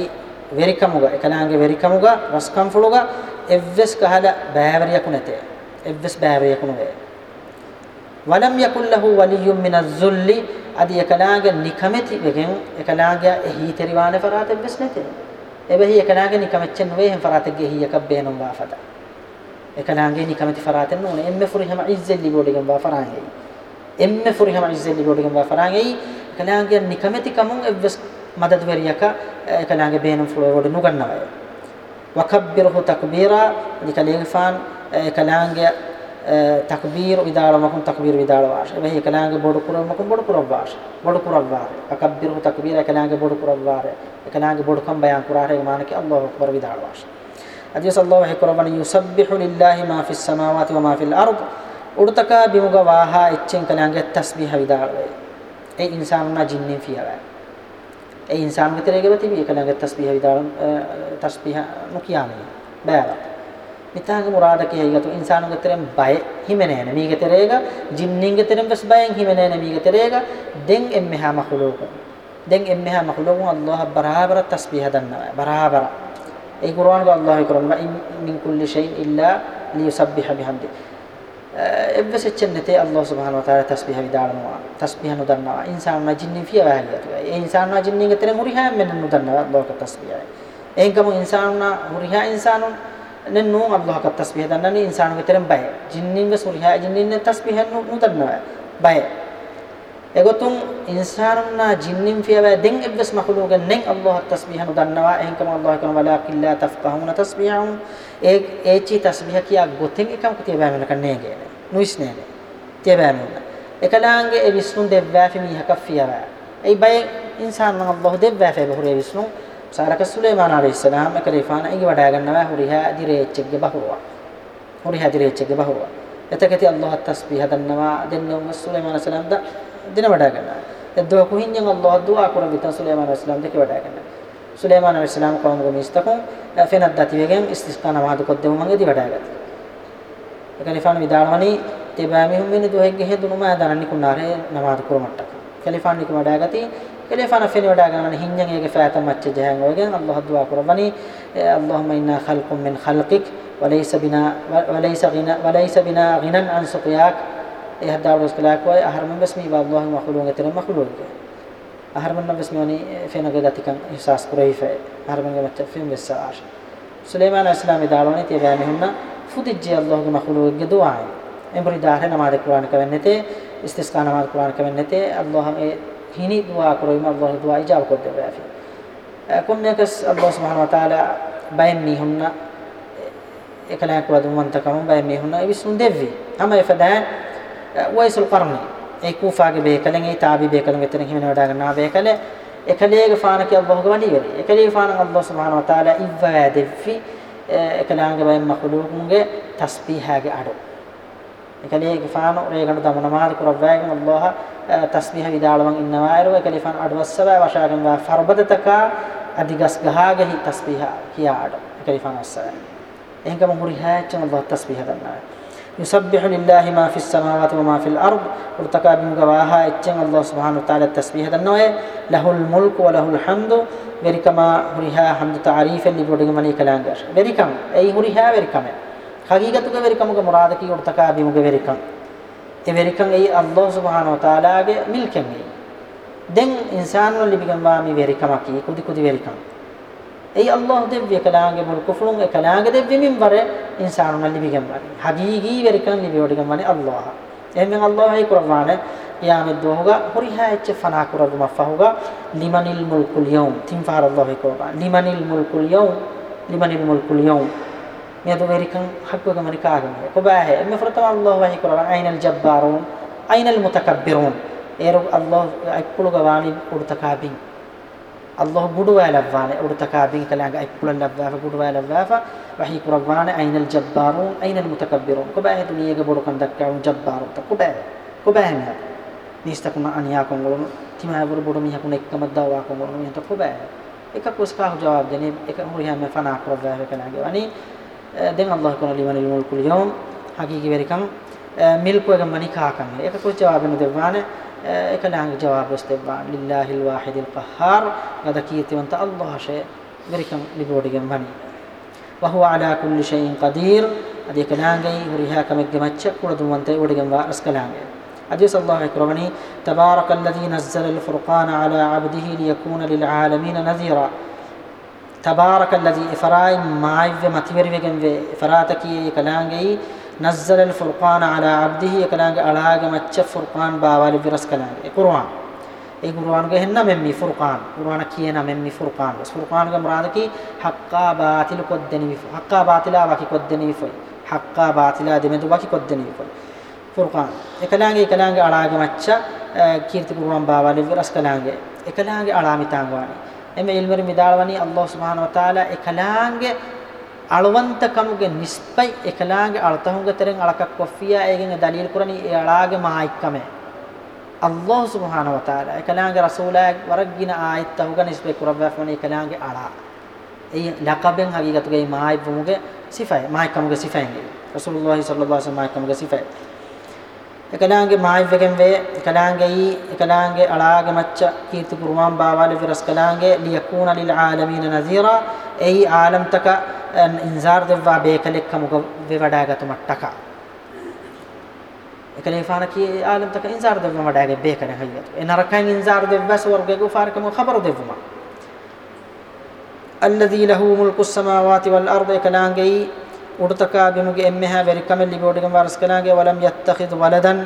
වෙරිකමුගා එකලාංගේ වෙරිකමුගා රස්කම් ෆුලුගා එවස් කහලා බෑවරියකුණ තේ එවස් බෑවරියකුණ වේ වලම් යකුල් ලහු වලියුම් මිනස් සුල්ලි අදී එකලාංගේ නිකමෙති වෙගෙන් එකලාංගේ හීතරිවානේ ෆරාත එවස් නැතේ එබැහි එකනාගේ නිකමච්චන් නොවේ හැම ෆරාතගේ හියකක් බේනම් වාෆත එකනාගේ නිකමති ෆරාතෙන් නෝන එම්මෙ ෆුරිහම ඉස්සෙලි බෝඩිගම් වාෆරාංගේ එම්මෙ ෆුරිහම ඉස්සෙලි බෝඩිගම් වාෆරාංගේ එකනාගේ නිකමති කමුන් එවස් මදද වරියක එකනාගේ බේනම් ෆ්ලෝ වඩ නුගන්නවය වකබ්බිරහු තක්බීරා නිකලේගෆාන් එකනාගේ تكبير إدارة مكن تكبير إدارة واش به كلانك بودو كرم مكن بودو كرم واش بودو كرم وار أكبره تكبير كلانك بودو كرم وار كلانك بودو كم بيان كرار مانك الله أكبر إدارة واش أديس الله كرم يسبح لله ما في السماوات وما في الأرض උඩතක බිමුග වාහා එච්චෙන් කලංගේ තස්බිහ විදාල වේ. ඒ ඉන්සාන්නා ජින්නෙන් පියවයි. ඒ ඉන්සාන් විතරේ ගෙවති මේ කලංගේ තස්බිහ විදාල තස්බිහ නොකියානේ. බෑවා. මිතාගේ මුරාද කියයිගතු ඉන්සානුගේ තරම් බය හිම නෑන මීගේ තරේග ජින්නින්ගේ තරම් බස් බයෙන් හිම නෑන මීගේ තරේග දෙන් එම්මහා මහලූක දෙන් එම්මහා මහලූක අල්ලාහ බරාබර තස්බීහ දන්නවා බරාබර ඒ කුර්ආන් ගා අල්ලාහ කරමුගා මින් කුල්ලි ෂයින් ඉල්ලා ලියුසබ්බිහ බිහම්දි එබ්බස චෙන්නතේ අල්ලාහ සුබ්හානහු වතාලා තස්බීහ විදාලනවා තස්බීහ නොදන්නවා ඉන්සානුනා ජින්නින් ෆිය වහගියතු ඒ ඉන්සානුනා ජින්නින්ගේ තරම් මුරිහා මෙන්න නොදන්නවා අල්ලාහක තස්බීහ එංගම ඉන්සානුනා මුරිහා ඉන්සානුනා නෝ අල්ලාහක තස්බිහ දන්නන්නේ ඉන්සාන් විතරෙන් බය. ජින්නින්ගේ සුරියා ජින්නින්ගේ තස්බිහ නුදන්නවා. බය. එගොතුන් ඉන්සාන්නා ජින්නින් ෆියවා දෙන් එබ්බස් මහලුගෙන් නෙන් අල්ලාහ තස්බිහ නුදන්නවා. එහෙන්කම අල්ලාහ කරන වලාකින් ලා තෆකහුන තස්බිහුම්. ඒ ඒචි තස්බිහ කියා ගොතෙන් එකම කිතේ බෑමන කන්නේ ගේන. නුයිස් නේද. තිය බෑමන. එකලාංගේ ඒ විස්නුන් දෙව්වා ෆිමි හක ෆියවා. ඒ බය ඉන්සාන් නම් අල්ලාහ දෙව්වා ෆේ බහුරේ විස්නුන් සාරක සුලේමාන আলাইහිස්සලාම් එක රිෆානයිගේ වඩා ගන්නවා හුරිහා දිරේච්චගේ බහුරුවා හුරිහා දිරේච්චගේ බහුරුවා එතකති අල්ලාහ් තස්බීහ දන්නවා දෙන්නම සුලේමාන සලාම් ද දින වඩා ගන්නවා එද්දෝ කුහින්යෙන් අල්ලාහ් දුවා කරන විත සුලේමාන සලාම් දෙක වඩා ගන්නවා සුලේමාන අලායිහිස්සලාම් කවමුගේ මිස්තකෝ ෆෙනත් දති වේගෙන් ඉස්තිස්කාන වහද කොද්දෙම මගේ දි වඩා ගත්තා එක රිෆාන විදාලවනි තෙබෑමි හුම් වෙන දුහෙක් ගෙහ දුනුම ආදානනි කුණාරේ නමාද කරමට්ටක කලිෆාන් නික වඩා ගති ele fana feni wada ganana hinjang ege faata macce jehang oge allah dua qurbani allahumma inna khalqun min khalqik walaysa bina walaysa ghina walaysa bina ghinan an suqiyak eh darus kalak wa aharman basmi wa allah makhluq gatira makhluq aharman basmi wani fena gadatikan ihsas kurai fa aharman ga macce fen besar سليمان عليه السلام داروني تيباني هنا فوتجي الله مخلوق دعاء امبري دار نماز القران كمنته استسقاء نماز القران كمنته الله হিনি দোয়া করো ইমাম আল্লাহ দোয়া ইজাব করতে পারে আফি কোন মেয়েকাস আল্লাহ সুবহান ওয়া তাআলা বায়ম মি হুমনা এখানে এক ওয়াদ মান তাকাম বায়ম মি হুমনা ইবি সুন দেভি আমা ইফদান ওয়াইস আল করনি এই কুফা কে বেকলেন এই তাবি বেকলেন গতন হিমনে ওডা গনা বেকলে එකලේ ගාන කිය අල්ලාහ් ගවනි වෙන එකලේ ගාන අල්ලාහ් සුබ්හාන ව තාලා ඉව්වා දෙවි එකලාංග බයි මහලූකුන්ගේ තස්බීහාගේ අඩෝ ekali ekifano rekan da munamahar kurabwagen allah tasbih vidalwan innawairu ekalifan adwassaba washagan wa farbadataka adigas gahage hi tasbih kiyaad ekalifan wassaba ehkam hurihachan allah tasbih danna يسبح لله ما في السماوات وما في الأرض ارتكى بمقواها اتشن الله سبحانه وتعالى التسبيح دنوه له الملك وله الحمد بركما هرها حمد تعريفا لبودغمني كلانجر بركم أي هرها بركمه ഹഖീഖത്തുക വരിക്കമുക്ക് മുറാദക്കി കൊടുത്തക്ക അഭിമുഖ വരിക്കം എ വരിക്കം ഈ അള്ളാഹു സുബാനോ താലാകെ മിൽക്കങ്ങി දෙන් ඉන්සානුල ලිබිකම්වා මේ වෙරිකමකි කුදි කුදි වෙරිකම් ඒ අල්ලාහ් දෙවිය කලාගේ මුල් කුෆුලුන් ඒ කලාගේ දෙවිමින් වර ඉන්සානුල ලිබිකම්වා හබීගී වෙරිකම් ලිබියෝඩිකම් වනේ අල්ලාහ් එහෙනම් අල්ලාහ් ඒ කුර්ආන යාමෙ දෝහග හොරිහාච්ච ෆනා කුරදුම ෆහුග ලිමනිල් මුල්කුල් යවුම් තින් ෆාර අල්ලාහ් ඒ කුර්ආන ලිමනිල් මුල්කුල් යවුම් ලිමනිල් මුල්කුල් යවුම් ذويركم حقك من كاغم كباه ما فرتوا الله ويكر أين الجبارون أين المتكبرون يرب الله أكل غواني أرتكابين الله بدو لفانة أرتكابين كلام أكل لفافة بدو لفافة وحي كربان أين الجبارون أين المتكبرون كباه دنيا كبركم دكعون جبارون كباه كباه ما نيستكم أن يأكم قلون تما بر بدو ميهكم نكتم الدواء قلون ينتقباه إكا كوسكاه جواب دني إكا مريها ما فنا كرباه كلام يعني آه، دائما الله يكون لمن الملك اليوم حقيقي بركم آه، ملك وكم مني خاكم إيه كوي جواب ندبانه آه، إيه كلام يعني جواب استبان لله الواحد القهار هذا كيتي وانت الله شيء بركم لبودي مني وهو على كل شيء قدير أدي كلامي وريها كم جمتش كل دم وانت ودي جنب أرس كلامي أديس الله يكرمني تبارك الذي نزل الفرقان على عبده ليكون للعالمين نذيرا تبارك الذي إفراي معي ما تمرفقن إفراتكي كلانجي نزل الفرقان على عبده كلانج ألاج ما فرقان باوالي برس كلانج قرآن ඒ කුර්ආනක හෙන්න මෙම්මි ෆුර්කාන් කුර්ආන කියන මෙම්මි ෆුර්කාන් බස් ෆුර්කානක මරාදකි හක්කා බාතිල කොද්දෙනි විෆ හක්කා බාතිලා වකි කොද්දෙනි විෆ හක්කා බාතිලා දෙමෙතු වකි කොද්දෙනි විෆ ෆුර්කාන් එකලාගේ එකලාගේ අලාගේ මච්ච කීර්ති කුර්ආන් බාවලි විරස් කලාගේ එකලාගේ අලාමිතාන් වානේ එමෙ ඉල්මරි මිදාලවනි අල්ලාහ් සුබ්හානහු වතාලා එකලාංගේ අලවන්තකමුගේ නිස්පයි එකලාගේ අලතහුගේ තරෙන් අලකක් කොෆියා ඒගෙන් දලීල් කුරණි ඒ අලාගේ මහයික්කමේ අල්ලාහ් සුබ්හානහු වතාලා එකලාගේ රසූලා වරග්ගින ආයත් තහුගේ නිස්පේ කුරබ්බෆෝනි එකලාගේ අලා ඒ ලකබෙන් හගීගතුගේ මහයිබ්බුමුගේ සිෆයි මහයික්කමුගේ සිෆයි රසූලුල්ලාහි සල්ලල්ලාහු අලයිහි වසල්ලම් මහයික්කමුගේ සිෆයි එකලාංගේ මායිවගෙන් වේ එකලාංගේයි එකලාංගේ අලාගේ මච්ච කීර්ති කුරුමාන් බාවාල විරස් කලාංගේ ලියකූන ලිල් ආලමීන නසීරා එයි ආලම්තක ඉන්සාර් දෙවවා බේකලෙක්ක මුග වඩාගත මට්ටක එකලේ ෆාන කී ආලම්තක ඉන්සාර් දෙවවා වඩාගේ බේකන හයියත එන රකන් ඉන්සාර් දෙවස් වර්ගේ ගුෆාරකම خبر දෙවවා الذي له ملك السماوات والارض එකලාංගේයි උඩතකා බිමුගේ එම්මහා වෙරිකම ලිබෝඩිගම් වරස්කනාගේ වලම් යත්තඛිද් වලදන්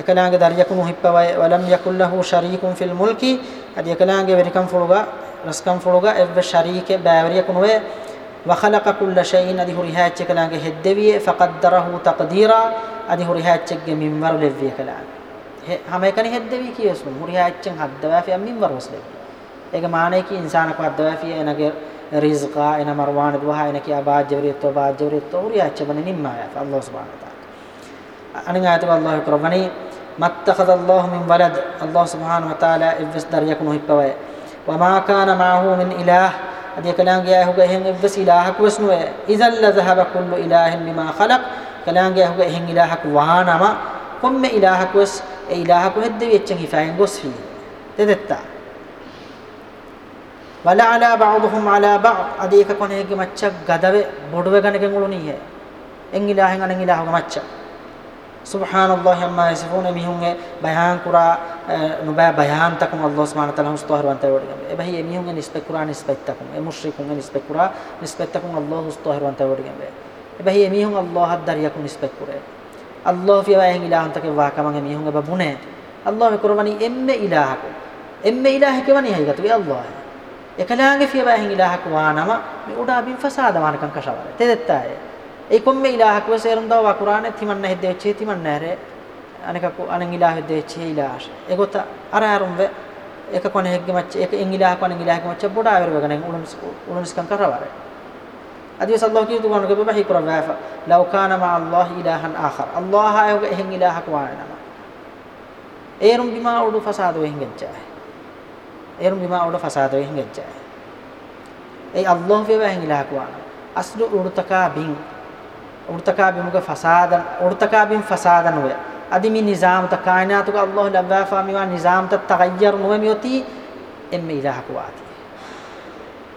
එකනාගේ දරියකුණු හිප්පවය වලම් යකුල් ලහු ශරීකුන් ෆිල් මුල්කි අද එකනාගේ වෙරිකම් ෆුලුගා රස්කම් ෆුලුගා එව්ව ශරීකේ බෑවරියකුණු වේ وخلق كل شيء ادي هريهاتك لاغه هدويه فقدره تقديرا ادي هريهاتك منبر لوي كلام හැම එකනේ හෙද්දවි කියසු මුරියාච්චන් හද්දවැෆියම් මින් වරොස්ලේ ඒක මානේ කි ඉنسانක හද්දවැෆිය එනගේ rizqa ina marwan ibwaha ina ki aba jabri toba jabri tawri achabani nimmaya fa allah subhanahu wa ta'ala anin ayat allah qur'ani mattakhadha allah min walad allah subhanahu wa ta'ala ibs dar yakunu hippawa wa ma kana ma'ahu min ilah adi kalang ya huga hen ibs ilah ku wasnu idhal la dhahaba kullu ilahin bima khalaq kalang ya huga hen ilah ku wahanama komme ilah ku was ilah ku hedde yechchen hifayen gosfi tedetta වලාලා බඅදුහුම් අලා බඅද් අදීක කොනේගේ මච්චක් ගදවේ බොඩුව ගණකෙන් උළුණියේ එන් ඉලාහෙන් අනන් ඉලාහුග මච්ච සුබ්හානල්ලාහ් අම්මා යසිෆූන මිහුන්ගේ බයහාන් කුරා නුබා බයහාන් තකුම් අල්ලාහ් සුබ්හානහු තලා උස්තහර වන්ත වඩගම් එබහි ඒ මිහුන්ගේ නිස්බත් කුරා නිස්බත් තකුම් ඒ මුෂ්රිකුන්ගේ නිස්බත් කුරා නිස්බත් තකුම් අල්ලාහ් උස්තහර වන්ත වඩගම් එබහි ඒ මිහුන් අල්ලාහ් දරියකුම් නිස්බත් කුරේ අල්ලාහ් ෆියාහෙන් ඉලාහන් තකේ වාකමගේ මිහුන්ගේ බබුනේ අල්ලාහ් කුරවනි එම්මේ ඉලාහක එම්මේ ඉලාහක වනි හයිගතු ඒ අල්ලාහ් එකලාගේ ෆියබා හින් ඉලාහක් වානම මේ උඩා බින් ෆසාද මානකම් කෂවර තෙදෙත්තාය ඒ කොම්ම ඉලාහක් වසේරම් දව වකුරාන තිමන්න හෙද්දෙච්චි තිමන්න ඇරේ අනක අනන් ඉලාහ හෙද්දෙච්චි ඉලාහ ඒගොත අර අරුම් වේ එක කොනෙක්ගේ මච්ච එක එන් ඉලාහ කොනෙන් ඉලාහ මච්ච බොඩා ආවර වගන උලුන් උලුන්ස්කම් කරවර අදියස අල්ලාහ කී දුගන ගබ බහි කරවාෆ ලව කාන මා අල්ලාහ ඉලාහන් ආඛර අල්ලාහ අයෝගේ එහෙන් ඉලාහක් වානම ඒරුම් බිමා උඩු ෆසාද වෙහින් ගෙච්චා එrum bima uda fasada wehin gejja ei allah feva hen ilah kuana aslu urtaka bin urtaka bin muga fasadan urtaka bin fasadan we adi mi nizam ta kainatu ka allah labba fa mi wa nizam ta taghayyar nu mi oti emme ilah kuati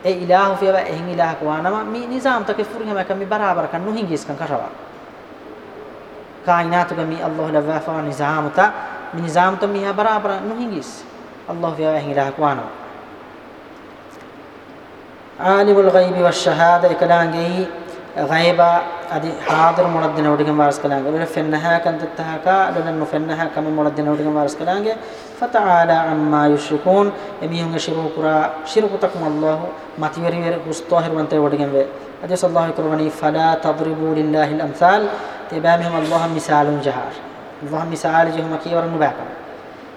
ei ilah feva hen ilah kuana ma mi nizam ta ke fur hema ka mi barabar kan nu hingis kan karawa kainatu ka mi allah labba fa nizam ta mi nizam ta mi ha barabar nu hingis الله في وحي لا كوانو عالم الغيب والشهادة إكلانجي غيبا أدي حاضر مردنا وديكم وارس كلانجي ولا فنها كان تتهاكا لولا إنه فنها كم مردنا وديكم وارس كلانجي فتعالى عما يشركون أميهم يشركوا كرا شركتكم الله ما تيري وير مستهر وانت وديكم وير أدي صلى الله عليه فلا تضربوا لله الأمثال تبامهم الله مثال جهار الله مثال جهما كي ورنباكم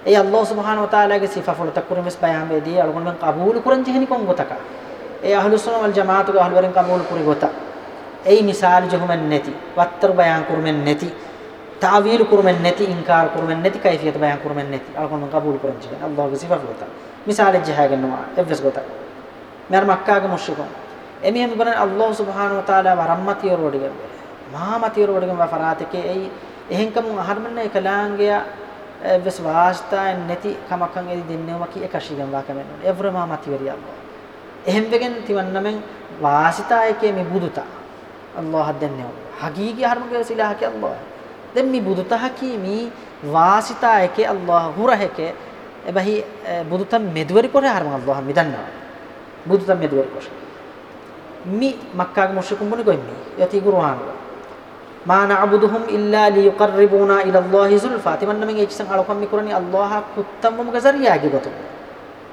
এই আল্লাহ সুবহান ও তালাকে সিফা follow তাকুর mace পায় হামে দিয়ে আলগুন মেন কাবুল কুরান যেখানে কম গোতা কা এই আহলুসুন আল জামাত আহল বরেন কাবুল করে গোতা এই মিসাল জহুমেন নেতি ওয়াত্তর বায়ান কুরমেন নেতি তাবিল কুরমেন নেতি ইনকার কুরমেন নেতি কাইফিয়ত বায়ান কুরমেন নেতি আলগুন মেন কাবুল কুরান যেখানে আল্লাহকে সিফা ফলো তা মিসাল জেহাগে নোয়া এভেস গোতা মের মক্কাগে মুশরিকুন এমি হেম গনেন আল্লাহ সুবহান ও তাআলা বারাম্মাতিয়র ওডিগে মামাতিয়র ওডিগে বা ফারাতে কে এই එහෙන්කම අහරමන්න එකලාංගයා Eh, විශ්වාසතාවෙන් නැති කමක්කන් එදි දෙන්නේම කී එකශීගම් වාකමෙන්න එවරමා මතිවරිය අල්ලා එහෙම් වෙගෙන් තිවන්නමෙන් වාසිතායකේ මේ බුදුතා අල්ලාහ දෙන්නේ හගීගි හර්මගේ සිලාහ කිය අල්ලාහ දැන් මේ බුදුතා කීමි වාසිතායකේ අල්ලාහ හුරහකේ එබහි eh, බුදුතා මෙදවරි කරේ හර්ම අල්ලාහ මිදන්නා බුදුතා මෙදවරි කරේ මි මක්කාගේ මුෂ්‍රිකුන් බොනේ කොයි මි යති ගුරුහානෝ මා නඅබුදුහුම් ඉල්ලා ලියුකර්රිබුනා ඉලල්ලාහි සුල්ෆා තිමන්න මෙන් එච්චන් අලකම් කරණි අල්ලාහ කුත්තම්මක සරියාගේ ගතු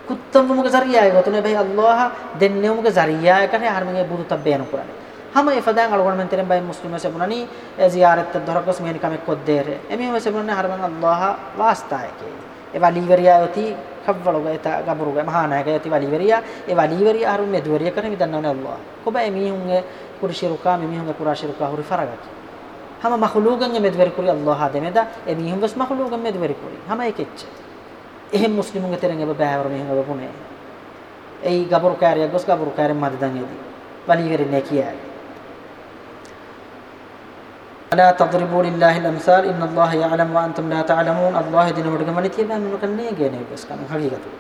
කුත්තම්මක සරියාගේ ගතු නේ බයි අල්ලාහ දෙන්නේමක සරියාය කරේ හර්මගේ බුදු තබ්බයන කරණි හැම ඉෆදාන් අලකම් මෙන් තෙරෙන් බයි මුස්ලිම සෙමුණනි ziyaret දරකස් මෙන් කමෙක් කොද්දේර එමේ වසෙමුණනි හර්මන් අල්ලාහ වාස්තායකේ ඒ වලිවරියාවති කව්වලගේත ගබරුගේ මහානායකයති වලිවරියා ඒ වලිවරියා හර්ම මෙදුවරිය කරේ මිදන්නවනේ අල්ලාහ කොබ එමිහුන්ගේ කුරිෂිරුකා මෙමිහුන්ගේ කුරාෂිරුකා හුරි ෆරගකේ හැම මහලූගන්ගේ මෙදවර කුරි අල්ලාහ දෙමෙද ඒ මිහුම් වස් මහලූගන් මෙදවර කුරි හැම එකෙච්ච එහෙම් මුස්ලිමුන්ගේ තරංග බෑවර මිහුම් ගබුනේ ඒ ගබරු කාරිය ගොස් ගබරු කාරිය මදදන් යදී වලි වෙරේ නකියයි لا تضربوا لله الامثال ان الله يعلم وانتم لا تعلمون الله دين ودගමනි තියෙන නුකන්නේ ගේනේ ගොස් කන හකිගතු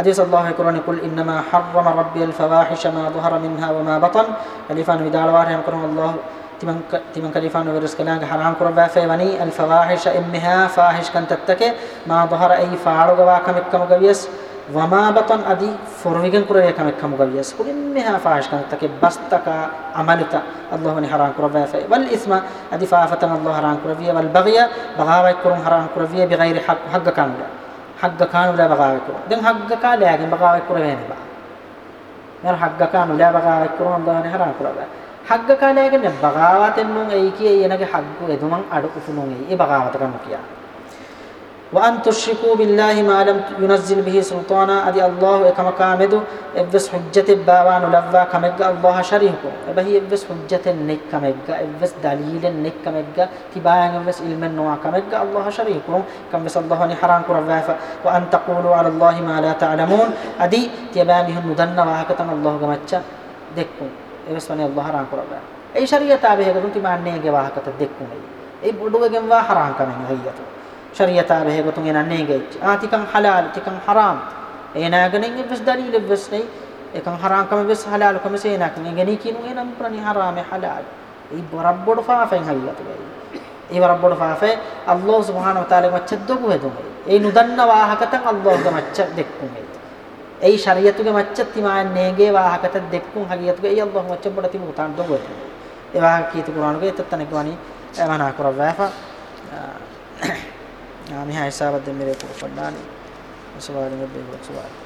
حديث الله القرآن قل إنما حرم ربي الفواحش ما ظهر منها وما بطن الإفان بدال وارهم قرآن الله تمن كليفان ورسكلان حرام كربا فيمني الفواحش امها فاحش كان تتك ما ظهر اي فاعل غوا كم كم غويس وما بطن ادي فرويكن كربا كم كم غويس كل امها فاحش كان تتك بس تك عملتا الله من حرام كربا في والاثم ادي فافتن الله حرام كربا والبغي بغاوي كرم حرام كربا بغير حق حق كان حق كان ولا بغاوي كرم دم حق كان لا بغاوي كربا يعني حق كان ولا بغاوي كرم الله ني حرام كربا ಹಗ್ಗ ಕಾನೆಯಾಗನೆ ಬಗಾವತೆನ್ನು ಐಕಿ ಏನಗೆ ಹಗ್ಗು ಎದುಮಂಗ್ ಅಡು ಉಫುನುಂಗಿ ಈ ಬಗಾವತ ಕಮ್ಮಕಿಯ وأن تشركوا بالله ما لم ينزل به سلطانا أدي الله كما كامدو إبس حجة بابان لفا كمجا الله شريكو إبهي إبس حجة نك كمجا إبس دليل نك كمجا تباين إبس علم نوع كمجا الله شريكو كم بس الله نحران كرفافا وأن تقولوا على الله ما لا تعلمون أدي تباين هن ندن واحكة الله كمجا دكو එවස්වනේ අල්ලාහ හරාම් කරලා ඒ ශරීයත ආවේගතුන් තිමාන්නේගේ වාහකත දෙක්කුනේ ඒ බොඩුවගෙන් වා හරාම් කරන්නේ අයියතු ශරීයත ආවේගතුන් එනන්නේගේ ආතිකං හලාල් තිකං හරාම් එනාගෙනින් ඉවස් දලීල ඉවස්නේ එකං හරාම් කම ඉවස් හලාල් කම සේනකනේ ගෙනී කිනු එනම් ප්‍රනි හරාමේ හලාල් ඒ බරබ්බොඩ ෆාෆෙන් අයියතු ඒ බරබ්බොඩ ෆාෆේ අල්ලාහ් සුබ්හානහු වතාලේ මච්චද්දු කුහෙදුනේ ඒ නුදන්න වාහකතන් අල්ලාහ් තමච්ච දෙක්කුනේ ඒ ශරියතුගේ මච්චත්තිමාන් නේගේ වාහකත දෙක්කුන් හගියතුගේ ඒ අල්ලාහ් මච්චබඩ තිබු තාන් දොගොත ඒ වාහක කීතු කුරානුගේ එතත්තන ගවනි මනා කරවෑෆා ආ මිහා හිසාබද මෙරේ කුරපඩානි සවාලි මෙබ්බේ වචවාලි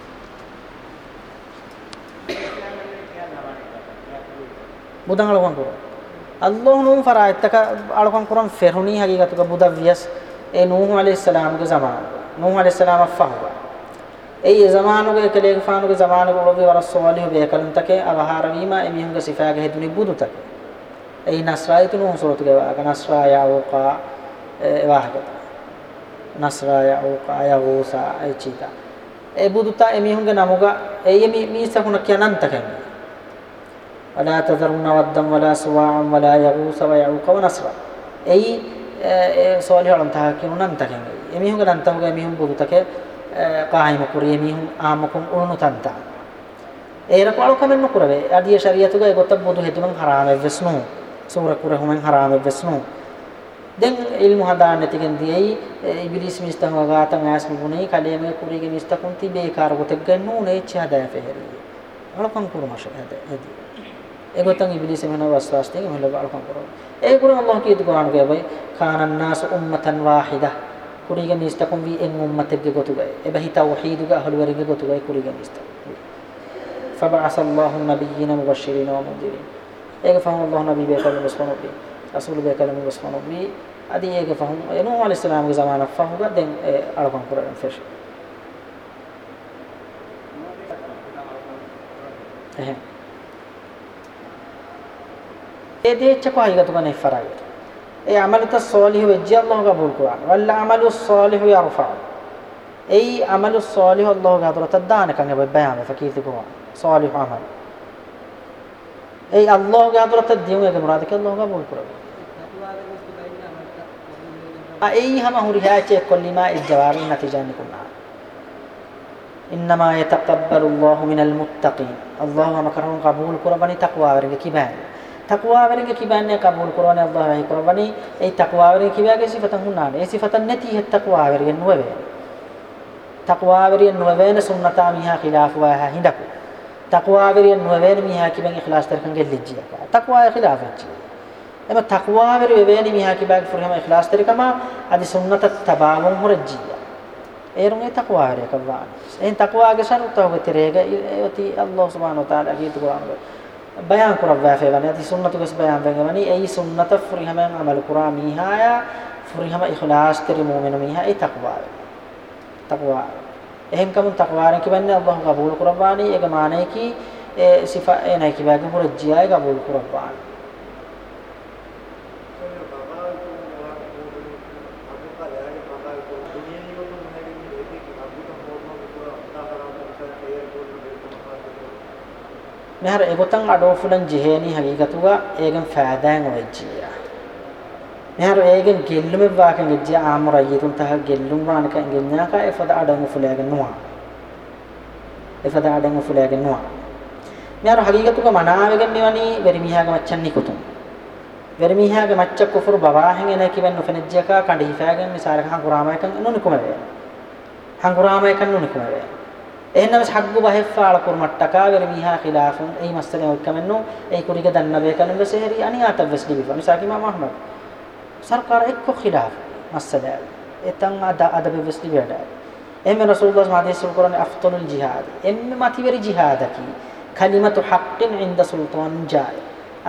බුදන් අලකම් කරා අල්ලාහ් නූම් ෆරායත්තක අලකම් කරම් ෆෙරුණී හගීගතක බුදා වියස් ඒ නූහ් අලයිහිස් සලාම්ගේ සමාන නූහ් අලයිහිස් සලාම් අෆහුව ඒ යමානුගේ කලේගානුගේ ජමානුගේ ඔබේ වරස්සෝලිය වේකලන්තකේ අවහාරවීම එමිහුගේ සිෆාගේ හේතුනි බුදුතක ඒ නස්රායතුන උසෝතුගේ අගනස්රායා වෝකා එවාහක නස්රායා වෝකා යවෝසා අයිචිතා ඒ බුදුතා එමිහුගේ නමුගා ඒ යමි මීසකුණ කියනන්තකේ ولا تذرن ودا ولا سواعا ولا يغوث ويعوق ونسرا اي سوالي علم تاكي وننتكي එමිහුගේ නන්තහුගේ එමිහුගේ බුදුතකේ ಕಾಯಿಮುಕುರು ಏಮೀಹುಂ ಆಮುಕುಂ ಉಣು ತಂತ ඒන කොල කමෙන් නොකරවේ අදිය ශරියතුගේ ගොත බුදු හෙතුමන් හරාමෙ වෙස්නු සූර කුර හුමෙන් හරාමෙ වෙස්නු දැන් ඉල්මු හදාන්න තිකෙන් දියි ඉබ්ලිස් මිස්තහ වගාතන් ඇස් මුුණේ කලේම කුරීගේ මිස්තකුන් තිබේ කාර ගොතක් ගන්නු නේච්ච හදා ෆෙහෙරි අලකම් කුරුමශ හද ඒ ගොතන් ඉබ්ලිස් මන වස්වාස්තේ මහල අලකම් කුරු ඒ කුරු අල්ලාහ කීතු කුරාන් ගේ බයි කානන් නාස උම්මතන් වාහිදා kurigan istakum wi en ummategge gotuga e bahi tawhiduga ahluwaringe gotuga kurigan istak فبعث الله النبيين مبشرين ومنذرين ايه فهم الله نبي بيكال مسلمان بي رسول بيكال مسلمان بي ادي ايه فهم نوح عليه السلام زمان فهم بعدين ارقام قران فش ايه دي تشكو هيك تو كان فراغ এই আমালুতা সলিহ যে আল্লাহ কবুল করান আল্লাহ আমালু সলিহ ইয়ারফা এই আমালু সলিহ আল্লাহ হযরত দান কাঙ্গে বাই আমে ফকির তে সলিহ আমাল এই আল্লাহ হযরত তা দিউ একে মুরাদ কে আল্লাহ কবুল কাবুল আ এই হামা হুরিয়া চে কলিমা ইজ জওয়াব নতিজা নিকুনা ইন্নামা ইয়াতাকাব্বালু আল্লাহু মিনাল মুত্তাকিন আল্লাহ আমাকে কাবুল করাবানি তাকওয়া আর কি বায় takwawerenga kibanya kabul qur'ani allah ay qur'ani ay takwawerenga kibage sifatan hunnan ay sifatan nati hat takwawerenga nuwe takwawerenga nuwe sunnata miha khilaf wa ha hindaku takwawerenga nuwe miha kiben ikhlas tarkange lijjiya takwa khilaf ijjiya එම තක්වාවර වේවැනි මිහා කිබාග ෆුරහම ඉඛලාස් තරිකම අදි සුන්නත තබාවම් හොරජිය ඒරුන් ඒ තක්වාවර කවා එන් තක්වාගේ සරුතව තිරේග ඒවති අල්ලාහ් සුබ්හානහු තාලා කීතු කුරාන් වල بيان كرة فيفاني هذه سنة كس بيان فيفاني أي سنة فريهما عمل كرة ميهايا فريهما إخلاص تري مؤمن ميها أي تقوى تقوى එහෙම කමුන් තකවාරෙන් කියන්නේ අල්ලාහ් කබූල් කරවන්නේ ඒක මානේ කි සිෆා එනයි කිවගේ පුරජියයි කබූල් කරවන්නේ මෙහර එගොතන් අඩෝෆුලන් ජෙහෙනි හගීකතුගා again ෆෑදෑන් වෙච්චියා මෙහර again ගෙල්ලුම වාකන් වෙච්චිය ආමරයිතුන් තහ ගෙල්ලුම් වානක ගෙන්නාක එපද අඩංගු ෆුලෑගෙන් නුවා එපද අඩංගු ෆුලෑගෙන් නුවා මෙහර හගීකතුගා මනාවෙගෙන් නිවනි වෙරිමිහාගේ මච්චන් නිකුතුන් වෙරිමිහාගේ මච්ච කුෆුරු බවාහෙන් එන කිවෙන් නොෆෙනජ්ජකා කඩිහිෆෑගෙන් මිසාරකහ කුරාමයකන් නුනිකුම වේ හංගුරාමයකන් නුනිකුම වේ එහෙනම් සග්ගු බහෙෆාල කුරුමට්ට කාවර මිහා ඛිලාෆුන් එයි මස්තනේ ඔක්කමන්නු එයි කුරික දන්න වේ කන බසෙහරි අනියාත වස්ලි බිෆා මිසාකි මා මහමද් සර්කාර එක්ක ඛිලාෆ මස්තනේ එතන් අද අද වස්ලි බඩ එමෙ රසූලුල්ලාහ් සමාදේශ කුරානේ අෆ්තලුල් ජිහාද එම්ම මතිවරි ජිහාද කි කලිමතු හක්කින් ඉන්ද සුල්තාන් ජාය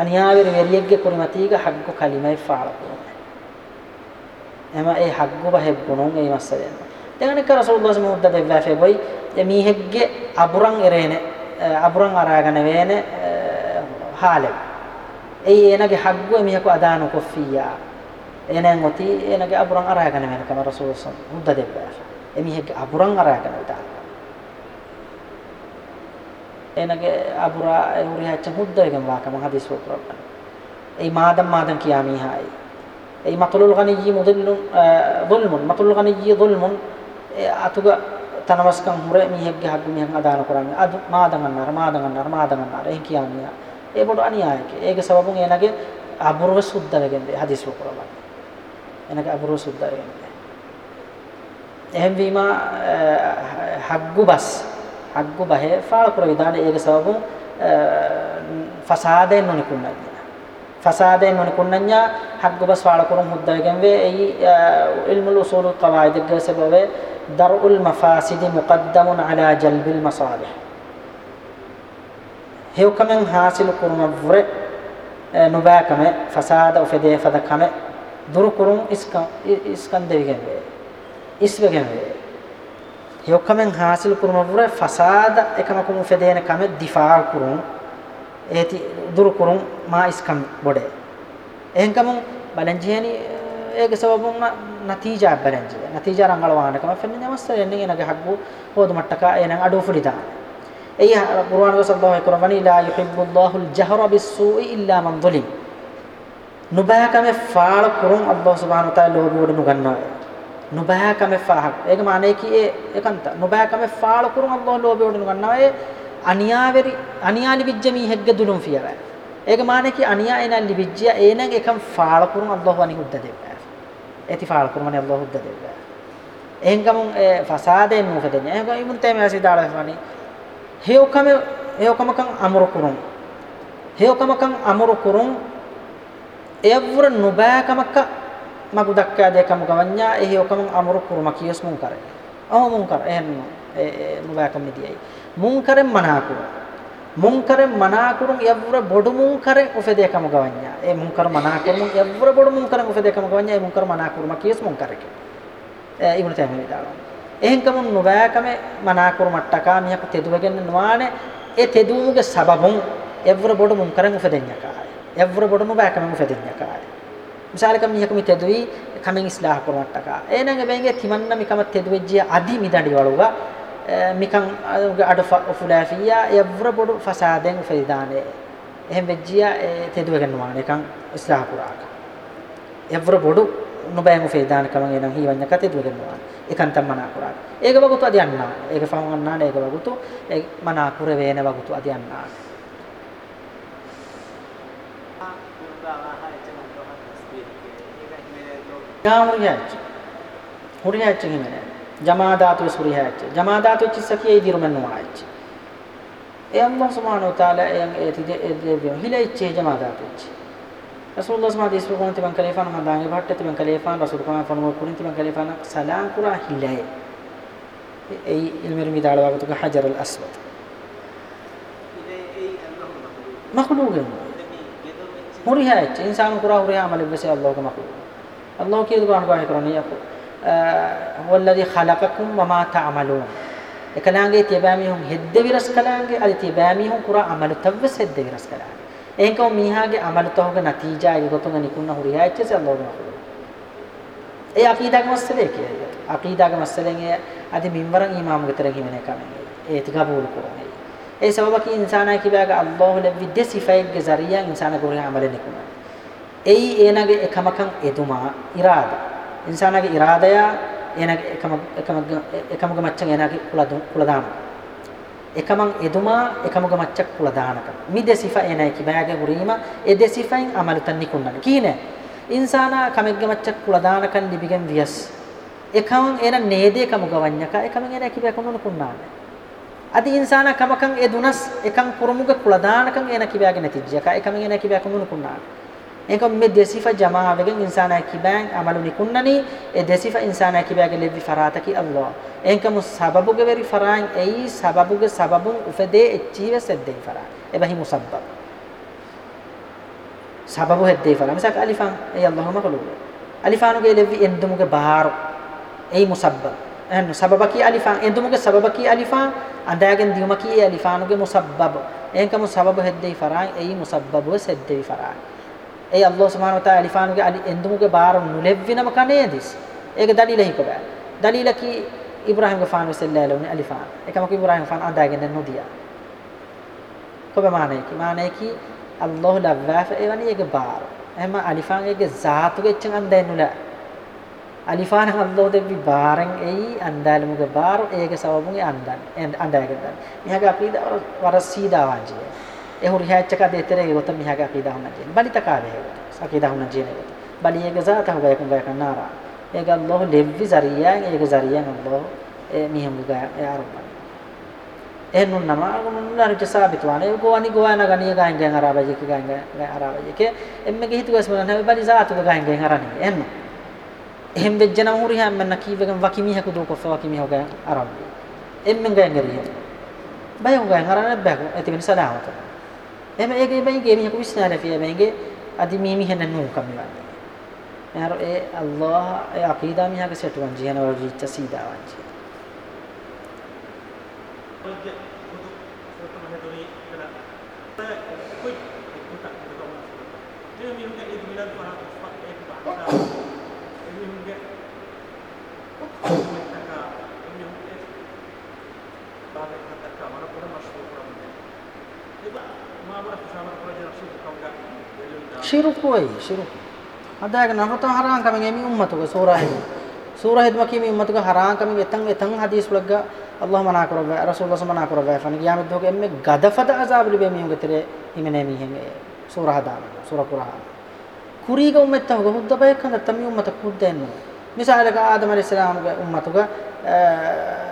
අනියාවර වෙරියෙක්ගේ කුරුමතීග හග්ගු කලිමයි ෆාල කුරුම එම ඒ හග්ගු බහෙබ්බුනෝ එයි මස්තනේ දෙගණක රසූලුල්ලාහ් සමූහත බෙව්වාෆේ බොයි මීහෙක්ගේ අබුරන් එරේන අබුරන් අරාගෙන වේන හාලෙ ඒ එනගේ හග්ගුව මීහකු අදානු කොෆියා එනෙන් ඔති එනගේ අබුරන් අරාගෙන වේන කම රසූලුල්ලාහ් සමූහත බෙව්වාෆේ එමීහෙක්ගේ අබුරන් අරාගෙන උදා එනගේ අබුරා උරිහච්ච මුද්දගෙන් වාකම හදිස් වපරන්න ඒ මාදම් මාදම් කියා මීහායි ඒ මතුලුල් ගනියී මුදුල්ලුන් ظلم مطل الغني ظلم අතුග තනවස්කම් හුරේ මියෙක්ගේ හග් මියන් අදාන කරන්නේ අද මාදන් අන්නර මාදන් අන්නර මාදන් අන්නර ඒ කියන්නේ ඒ පොඩ අනියායක ඒක සබබුන් එනගේ අබුරව සුද්ධ වෙන්නේ හදිස් වකරලා එනගේ අබුරව සුද්ධ වෙන්නේ එහෙන් වීම හග්ගු බස් හග්ගු බහේ ෆාල් කර විදාන ඒක සබබුන් ෆසාදෙන් නොනිකුන්නයි ෆසාදෙන් නොනිකුන්නඤ්ඤා හග්ගු බස් ෆාල් කරුම් හුද්ද වෙන්නේ ඒ ඉල්මුල් උසූල් කවායිද ගසබවේ දරුල් මෆාසිදි මුකද්දමුන් අලා ජල්බිල් මසාලිහ් හේවකමෙන් හාසිල් කුරුම වරේ නුබෑකම ෆසාද උපදේ ෆදකම දුරු කුරුම් ඉස්කන් ඉස්කන් දෙවිගෙන් වේ ඉස්වගෙන් වේ හේවකමෙන් හාසිල් කුරුම වරේ ෆසාද එකම කුරුම් උපදේන කම දිෆා කුරුම් ඒති දුරු කුරුම් මා ඉස්කන් බොඩේ එහෙන්කම බලන්ජේනි ඒක සබබුන් ನತೀಜಾ ಬರೆಂಜಿದೆ ನತೀಜಾ ರಂಗಳ ವಾಹನಕಮ ಫೆನ್ನ ನಮಸ್ತೆ ಎನ್ನಿಗೆ ನನಗೆ ಹಗ್ಗು ಹೋದ ಮಟ್ಟಕ ಏನ ಅಡು ಫುಡಿದ ಐ ಕುರ್ವಾನ ಸಲ್ಲಾಹು ಕುರ್ವಾನಿ ಲಾ ಯುಹಿಬ್ಬುಲ್ಲಾಹುಲ್ ಜಹರ ಬಿಸ್ಸೂಇ ಇಲ್ಲಾ ಮನ್ ದುಲಿಮ್ ನುಬಾಕಮೆ ಫಾಳ ಕುರುಂ ಅಲ್ಲಾಹ್ ಸುಬ್ಹಾನಹು ತಾಲ ಲೋಬಿವಡು ನುಗನ್ನೋ ನುಬಾಕಮೆ ಫಾಹ ಏಕ ಮಾನೆ ಕಿ ಏ ಏಕಂತ ನುಬಾಕಮೆ ಫಾಳ ಕುರುಂ ಅಲ್ಲಾಹ್ ಲೋಬಿವಡು ನುಗನ್ನೋ ಏ ಅನಿಯಾವೆರಿ ಅನಿಯಾಲಿ ಬಿಜ್ಜಮಿ ಹೆಗ್ಗೆ ದುಲುಂ ಫಿಯವೆ ಏಕ ಮಾನೆ ಕಿ ಅನಿಯಾ ಏನಲ್ಲಿ ಬಿಜ್ಜ ಏನಂಗೆ ಏಕಂ ಫಾಳ ಕುರುಂ ಅಲ್ಲಾಹ್ ವನಿ ಹುದ್ದದೆ එතිෆාල් කරමනේ අල්ලාහ් හුද්ද දෙව්වා එහෙන්ගම ෆසාදෙන් මොකදද එහෙන්ගම ඉබ්න් තේමියා සිදාලා ෆමනි හේඔකම හේඔකමකම් අමරු කුරුම් හේඔකමකම් අමරු කුරුම් එවර නුබෑකමක මගු දක්කා දෙකම ගවඤ්ඤා එහි ඔකම අමරු කුරුම කියස් මුන් කරේ අහ මුන් කර එහෙන් නුබෑකම නිදියයි මුන් කරෙන් මනාකුවා මුන්කර මනාකුරුන් යවර බොඩු මුන්කරෙන් උපදේකම ගවඤ්ඤා ඒ මුන්කර මනාකුරුන් යවර බොඩු මුන්කරෙන් උපදේකම ගවඤ්ඤා ඒ මුන්කර මනාකුරුම කියස් මුන්කරක ඒ ඉමුණ තැමෙලි දාලා එහෙන්කම නොවෑකම මනාකුරු මට්ටකා මියක තෙදුවගෙන නොවානේ ඒ තෙදුමුගේ සබබුන් යවර බොඩු මුන්කරෙන් උපදෙඤ්ඤකා යවර බොඩු මුබෑකම උපදෙඤ්ඤකා මිසාලකම මියක මි තෙදුවි කමෙන් ඉස්ලාහ කර මට්ටකා එනං බැංගේ තිමන්න මිකම තෙදුවෙජ්ජිය අදි මිදඩි වලුවා මිකන් අඩු ෆුලා ෆියා යවර බොඩු ෆසාදෙන් ෆයිදානේ එහෙම වෙජ්ජියා තෙදුව ගන්නවා නිකන් ඉස්ලාහ පුරාක යවර බොඩු නොබෑමු ෆේදාන කමන් එනම් හීවන්න කතේ දුව ගන්නවා ඒකන් තම මනා කරා ඒක වගුතු අද යන්නා ඒක ෆම් වන්නා නේ ඒක වගුතු ඒ මනා කර වේන වගුතු අද යන්නා යාමුරියච්ච හුරියච්ච හිමනේ ජමා ධාතුවේ සුරිහාච්ච ජමා ධාතුවේ චිසකියේ දිරුමන් නොආච්ච ඒ අල්ලාහ් සුබ්හානහු තාලා එයන් ඒතිදේ ඒදේ හිලයිච්ච ජමා ධාතුච්ච රසූලුල්ලාහ් සමා දේශ ප්‍රකෝණ තිබන් කලේෆාන මදාගේ භට්ට තිබන් කලේෆාන රසූල් කමා ෆනෝ කුරින් තිබන් කලේෆාන සලාම් කුරා හිලයි ඒ ඉල්මරි මිදාල වගතුක හජර අල් අස්වද් මඛලූගෙන් මුරිහාච්ච ඉන්සාන් කුරා හුරියා මලබ්බසේ අල්ලාහ් මඛලූ අල්ලාහ් කියද ගාන ගාහ කරන්නේ යකෝ හුවල්ලදි ඛලකකුම් වමා තඅමලූන් එකලාගේ තියබෑමිහුන් හෙද්ද විරස් කලාගේ අදි තියබෑමිහුන් කුරා අමල තව්ව සෙද්ද විරස් කලා එහෙන්කෝ මීහාගේ අමල තවක නතිජා යගතුන් නිකුන්න හුරියා ඉච්චස අල්ලාහ් ඒ අකීදාගේ මස්සලේ කියයි අකීදාගේ මස්සලෙන් අදි මින්වරන් ඊමාම් ගතර කිමින කමනේ ඒතිකා බෝල් කරන්නේ ඒ සබබකී ඉන්සානා කිබෑගේ අල්ලාහ් ලෙවිද්ද සිෆයිගේ සරියා ඉන්සානා කුරා අමල නිකුන්න එයි ඒනගේ එකමකන් එතුමා ඉරාදා ඉන්සානගේ ඉරාදය එනගේ එකම එකම එකමග මච්චන් එනගේ කුලදු කුලදාන එකමං එදුමා එකමග මච්චක් කුලදානක මිදේ සිෆා එනයි කිබෑගේ ගුරීම ඒ දෙ සිෆයින් අමල තන්නි කුන්නන කීනේ ඉන්සානා කමෙග්ග මච්චක් කුලදානකන් දිබිගෙන් වියස් එකමං එන නේදේ කමග වඤ්ඤක එකමං එන කිබෑ කොන්නන කුන්නානේ අති ඉන්සානා කමකන් එදුනස් එකං කුරුමුග කුලදානකන් එන කිබෑගේ නැතිජ්ජක එකමං එන කිබෑ කොන්නන කුන්නානේ ඒක මේ දෙසිෆා ජමාවෙන් ඉන්සානා කිබෑන් අමලුනි කුන්නනි ඒ දෙසිෆා ඉන්සානා කිබෑගේ ලෙවි ෆරාතකි අල්ලා එන්කම සබබුගේ වෙරි ෆරාන් එයි සබබුගේ සබබුන් උපදේ එච්චීව සෙද්දේ ෆරා එබහි මුසබ්බ සබබු හෙද්දේ ෆරා මිසක් අලිෆාන් එයි අල්ලාහම කලු අලිෆානුගේ ලෙවි එන්දුමුගේ බහාර එයි මුසබ්බ එන්න සබබකි අලිෆාන් එන්දුමුගේ සබබකි අලිෆාන් අඳාගෙන් දියුමකි අලිෆානුගේ මුසබ්බබ එන්කම සබබු හෙද්දේ ෆරාන් එයි මුසබ්බබු සෙද්දේ ෆරාන් ඒ අල්ලාහ් සුබ්හානහු වතාලා අලිෆානුගේ අලි එන්දුමුගේ බාර නුලෙව්විනම කණේදිස් ඒක දලීල හිකබෑ දලීල කි ඉබ්‍රාහිම්ගේ ෆානු සෙල්ලාලුනි අලිෆාන එකමක ඉබ්‍රාහිම් ෆාන අදාගෙන නොදියා කොබ මානේකි මානේකි අල්ලාහ් ලව්වාෆ එවනි ඒක බාර එහෙම අලිෆාන්ගේ ذاتුගේ චං අන්දෙන්නුලා අලිෆාන හල්ලෝ දෙවි බාරෙන් එයි අන්දාලමුගේ බාර ඒක සවමුගේ අන්දන් අන්දාගෙන මෙහාගේ අපි වර සීදා වාංජිය ehur hiachaka de terege gotam mihaga aqida hunna jene balita kale hego aqida hunna jene gotam bali ege zata huga yakun gaya kanara ege allah levvi zariyan ege zariyan allah e mihamu gaya e arba ehnun nama nunnar je sabit wana e goani goana gani gaen gaen araba je ke gaen gaen araba je ke emme ge hitu gasman ne bali zata huga gaen gaen arani ennu එහෙම වෙච්ච නම් හුරි හැම නකීවකම වකිමිහකු දෝ කොස්ස වකිමිහව ගෑ ආරම්භ එම්මෙන් ගෑ නරිය bio ගෑ හරන්න බෑ ඇති වෙන සලාමත Emeke bayinge miha kuisara fiya bayinge adi mimi hena nu kamwa. Yaro e Allah e aqida miha ke setuwan jihana wal sida wanji. shirku way shirku අදායක නරත හරාන් කමෙන් එමි උම්මතුක සූරා හෙම සූරා හෙද්ම කීමි උම්මතුක හරාන් කමෙන් එතන් එතන් හදීස් වලග අල්ලාහ මනා කරව රසූලුල්ලාහ සමනා කරව ෆන ගියාමෙත් දෝක එම්මෙ ගදෆද අසාබ් ලිබෙ මියුන් ගතරේ හිමනේ මිහෙන් සූරා හදාන සූරා කුරාන කුරීග උම්මත තව ගොහුද්ද බයක් හඳ තමි උම්මත කුද්දෙන්න මිසාලක ආදම අලිස්ලාම්ගේ උම්මතුක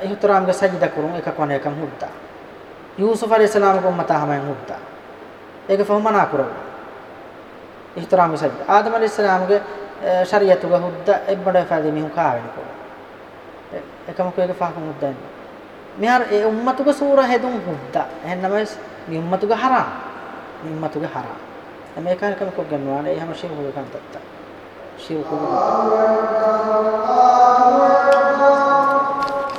ඉහතරාම්ගේ සජිද කරුම් එක කොන එකම් හුද්දා යූසුෆ් අලිස්ලාම්ගේ උම්මත හැමෙන් හුද්දා ඒක ෆොමනා කරව ඉහතරාම සජ්ජ ආදම අලිස්සලාමගේ ශරියතුග හුද්ද එබ්බඩ ෆාදී මිහු කාවෙනකො එකම කෝයක ෆාකු මුද්දන් මෙහර ඒ උම්මතුග සූර හෙදුම් හුද්ද එහෙන්නම මේ උම්මතුග හරා මේ උම්මතුග හරා මේ කාරකම කොක් ගන්නවා නේ හැම ෂේ හුග කන්තත්ත ෂේ හුග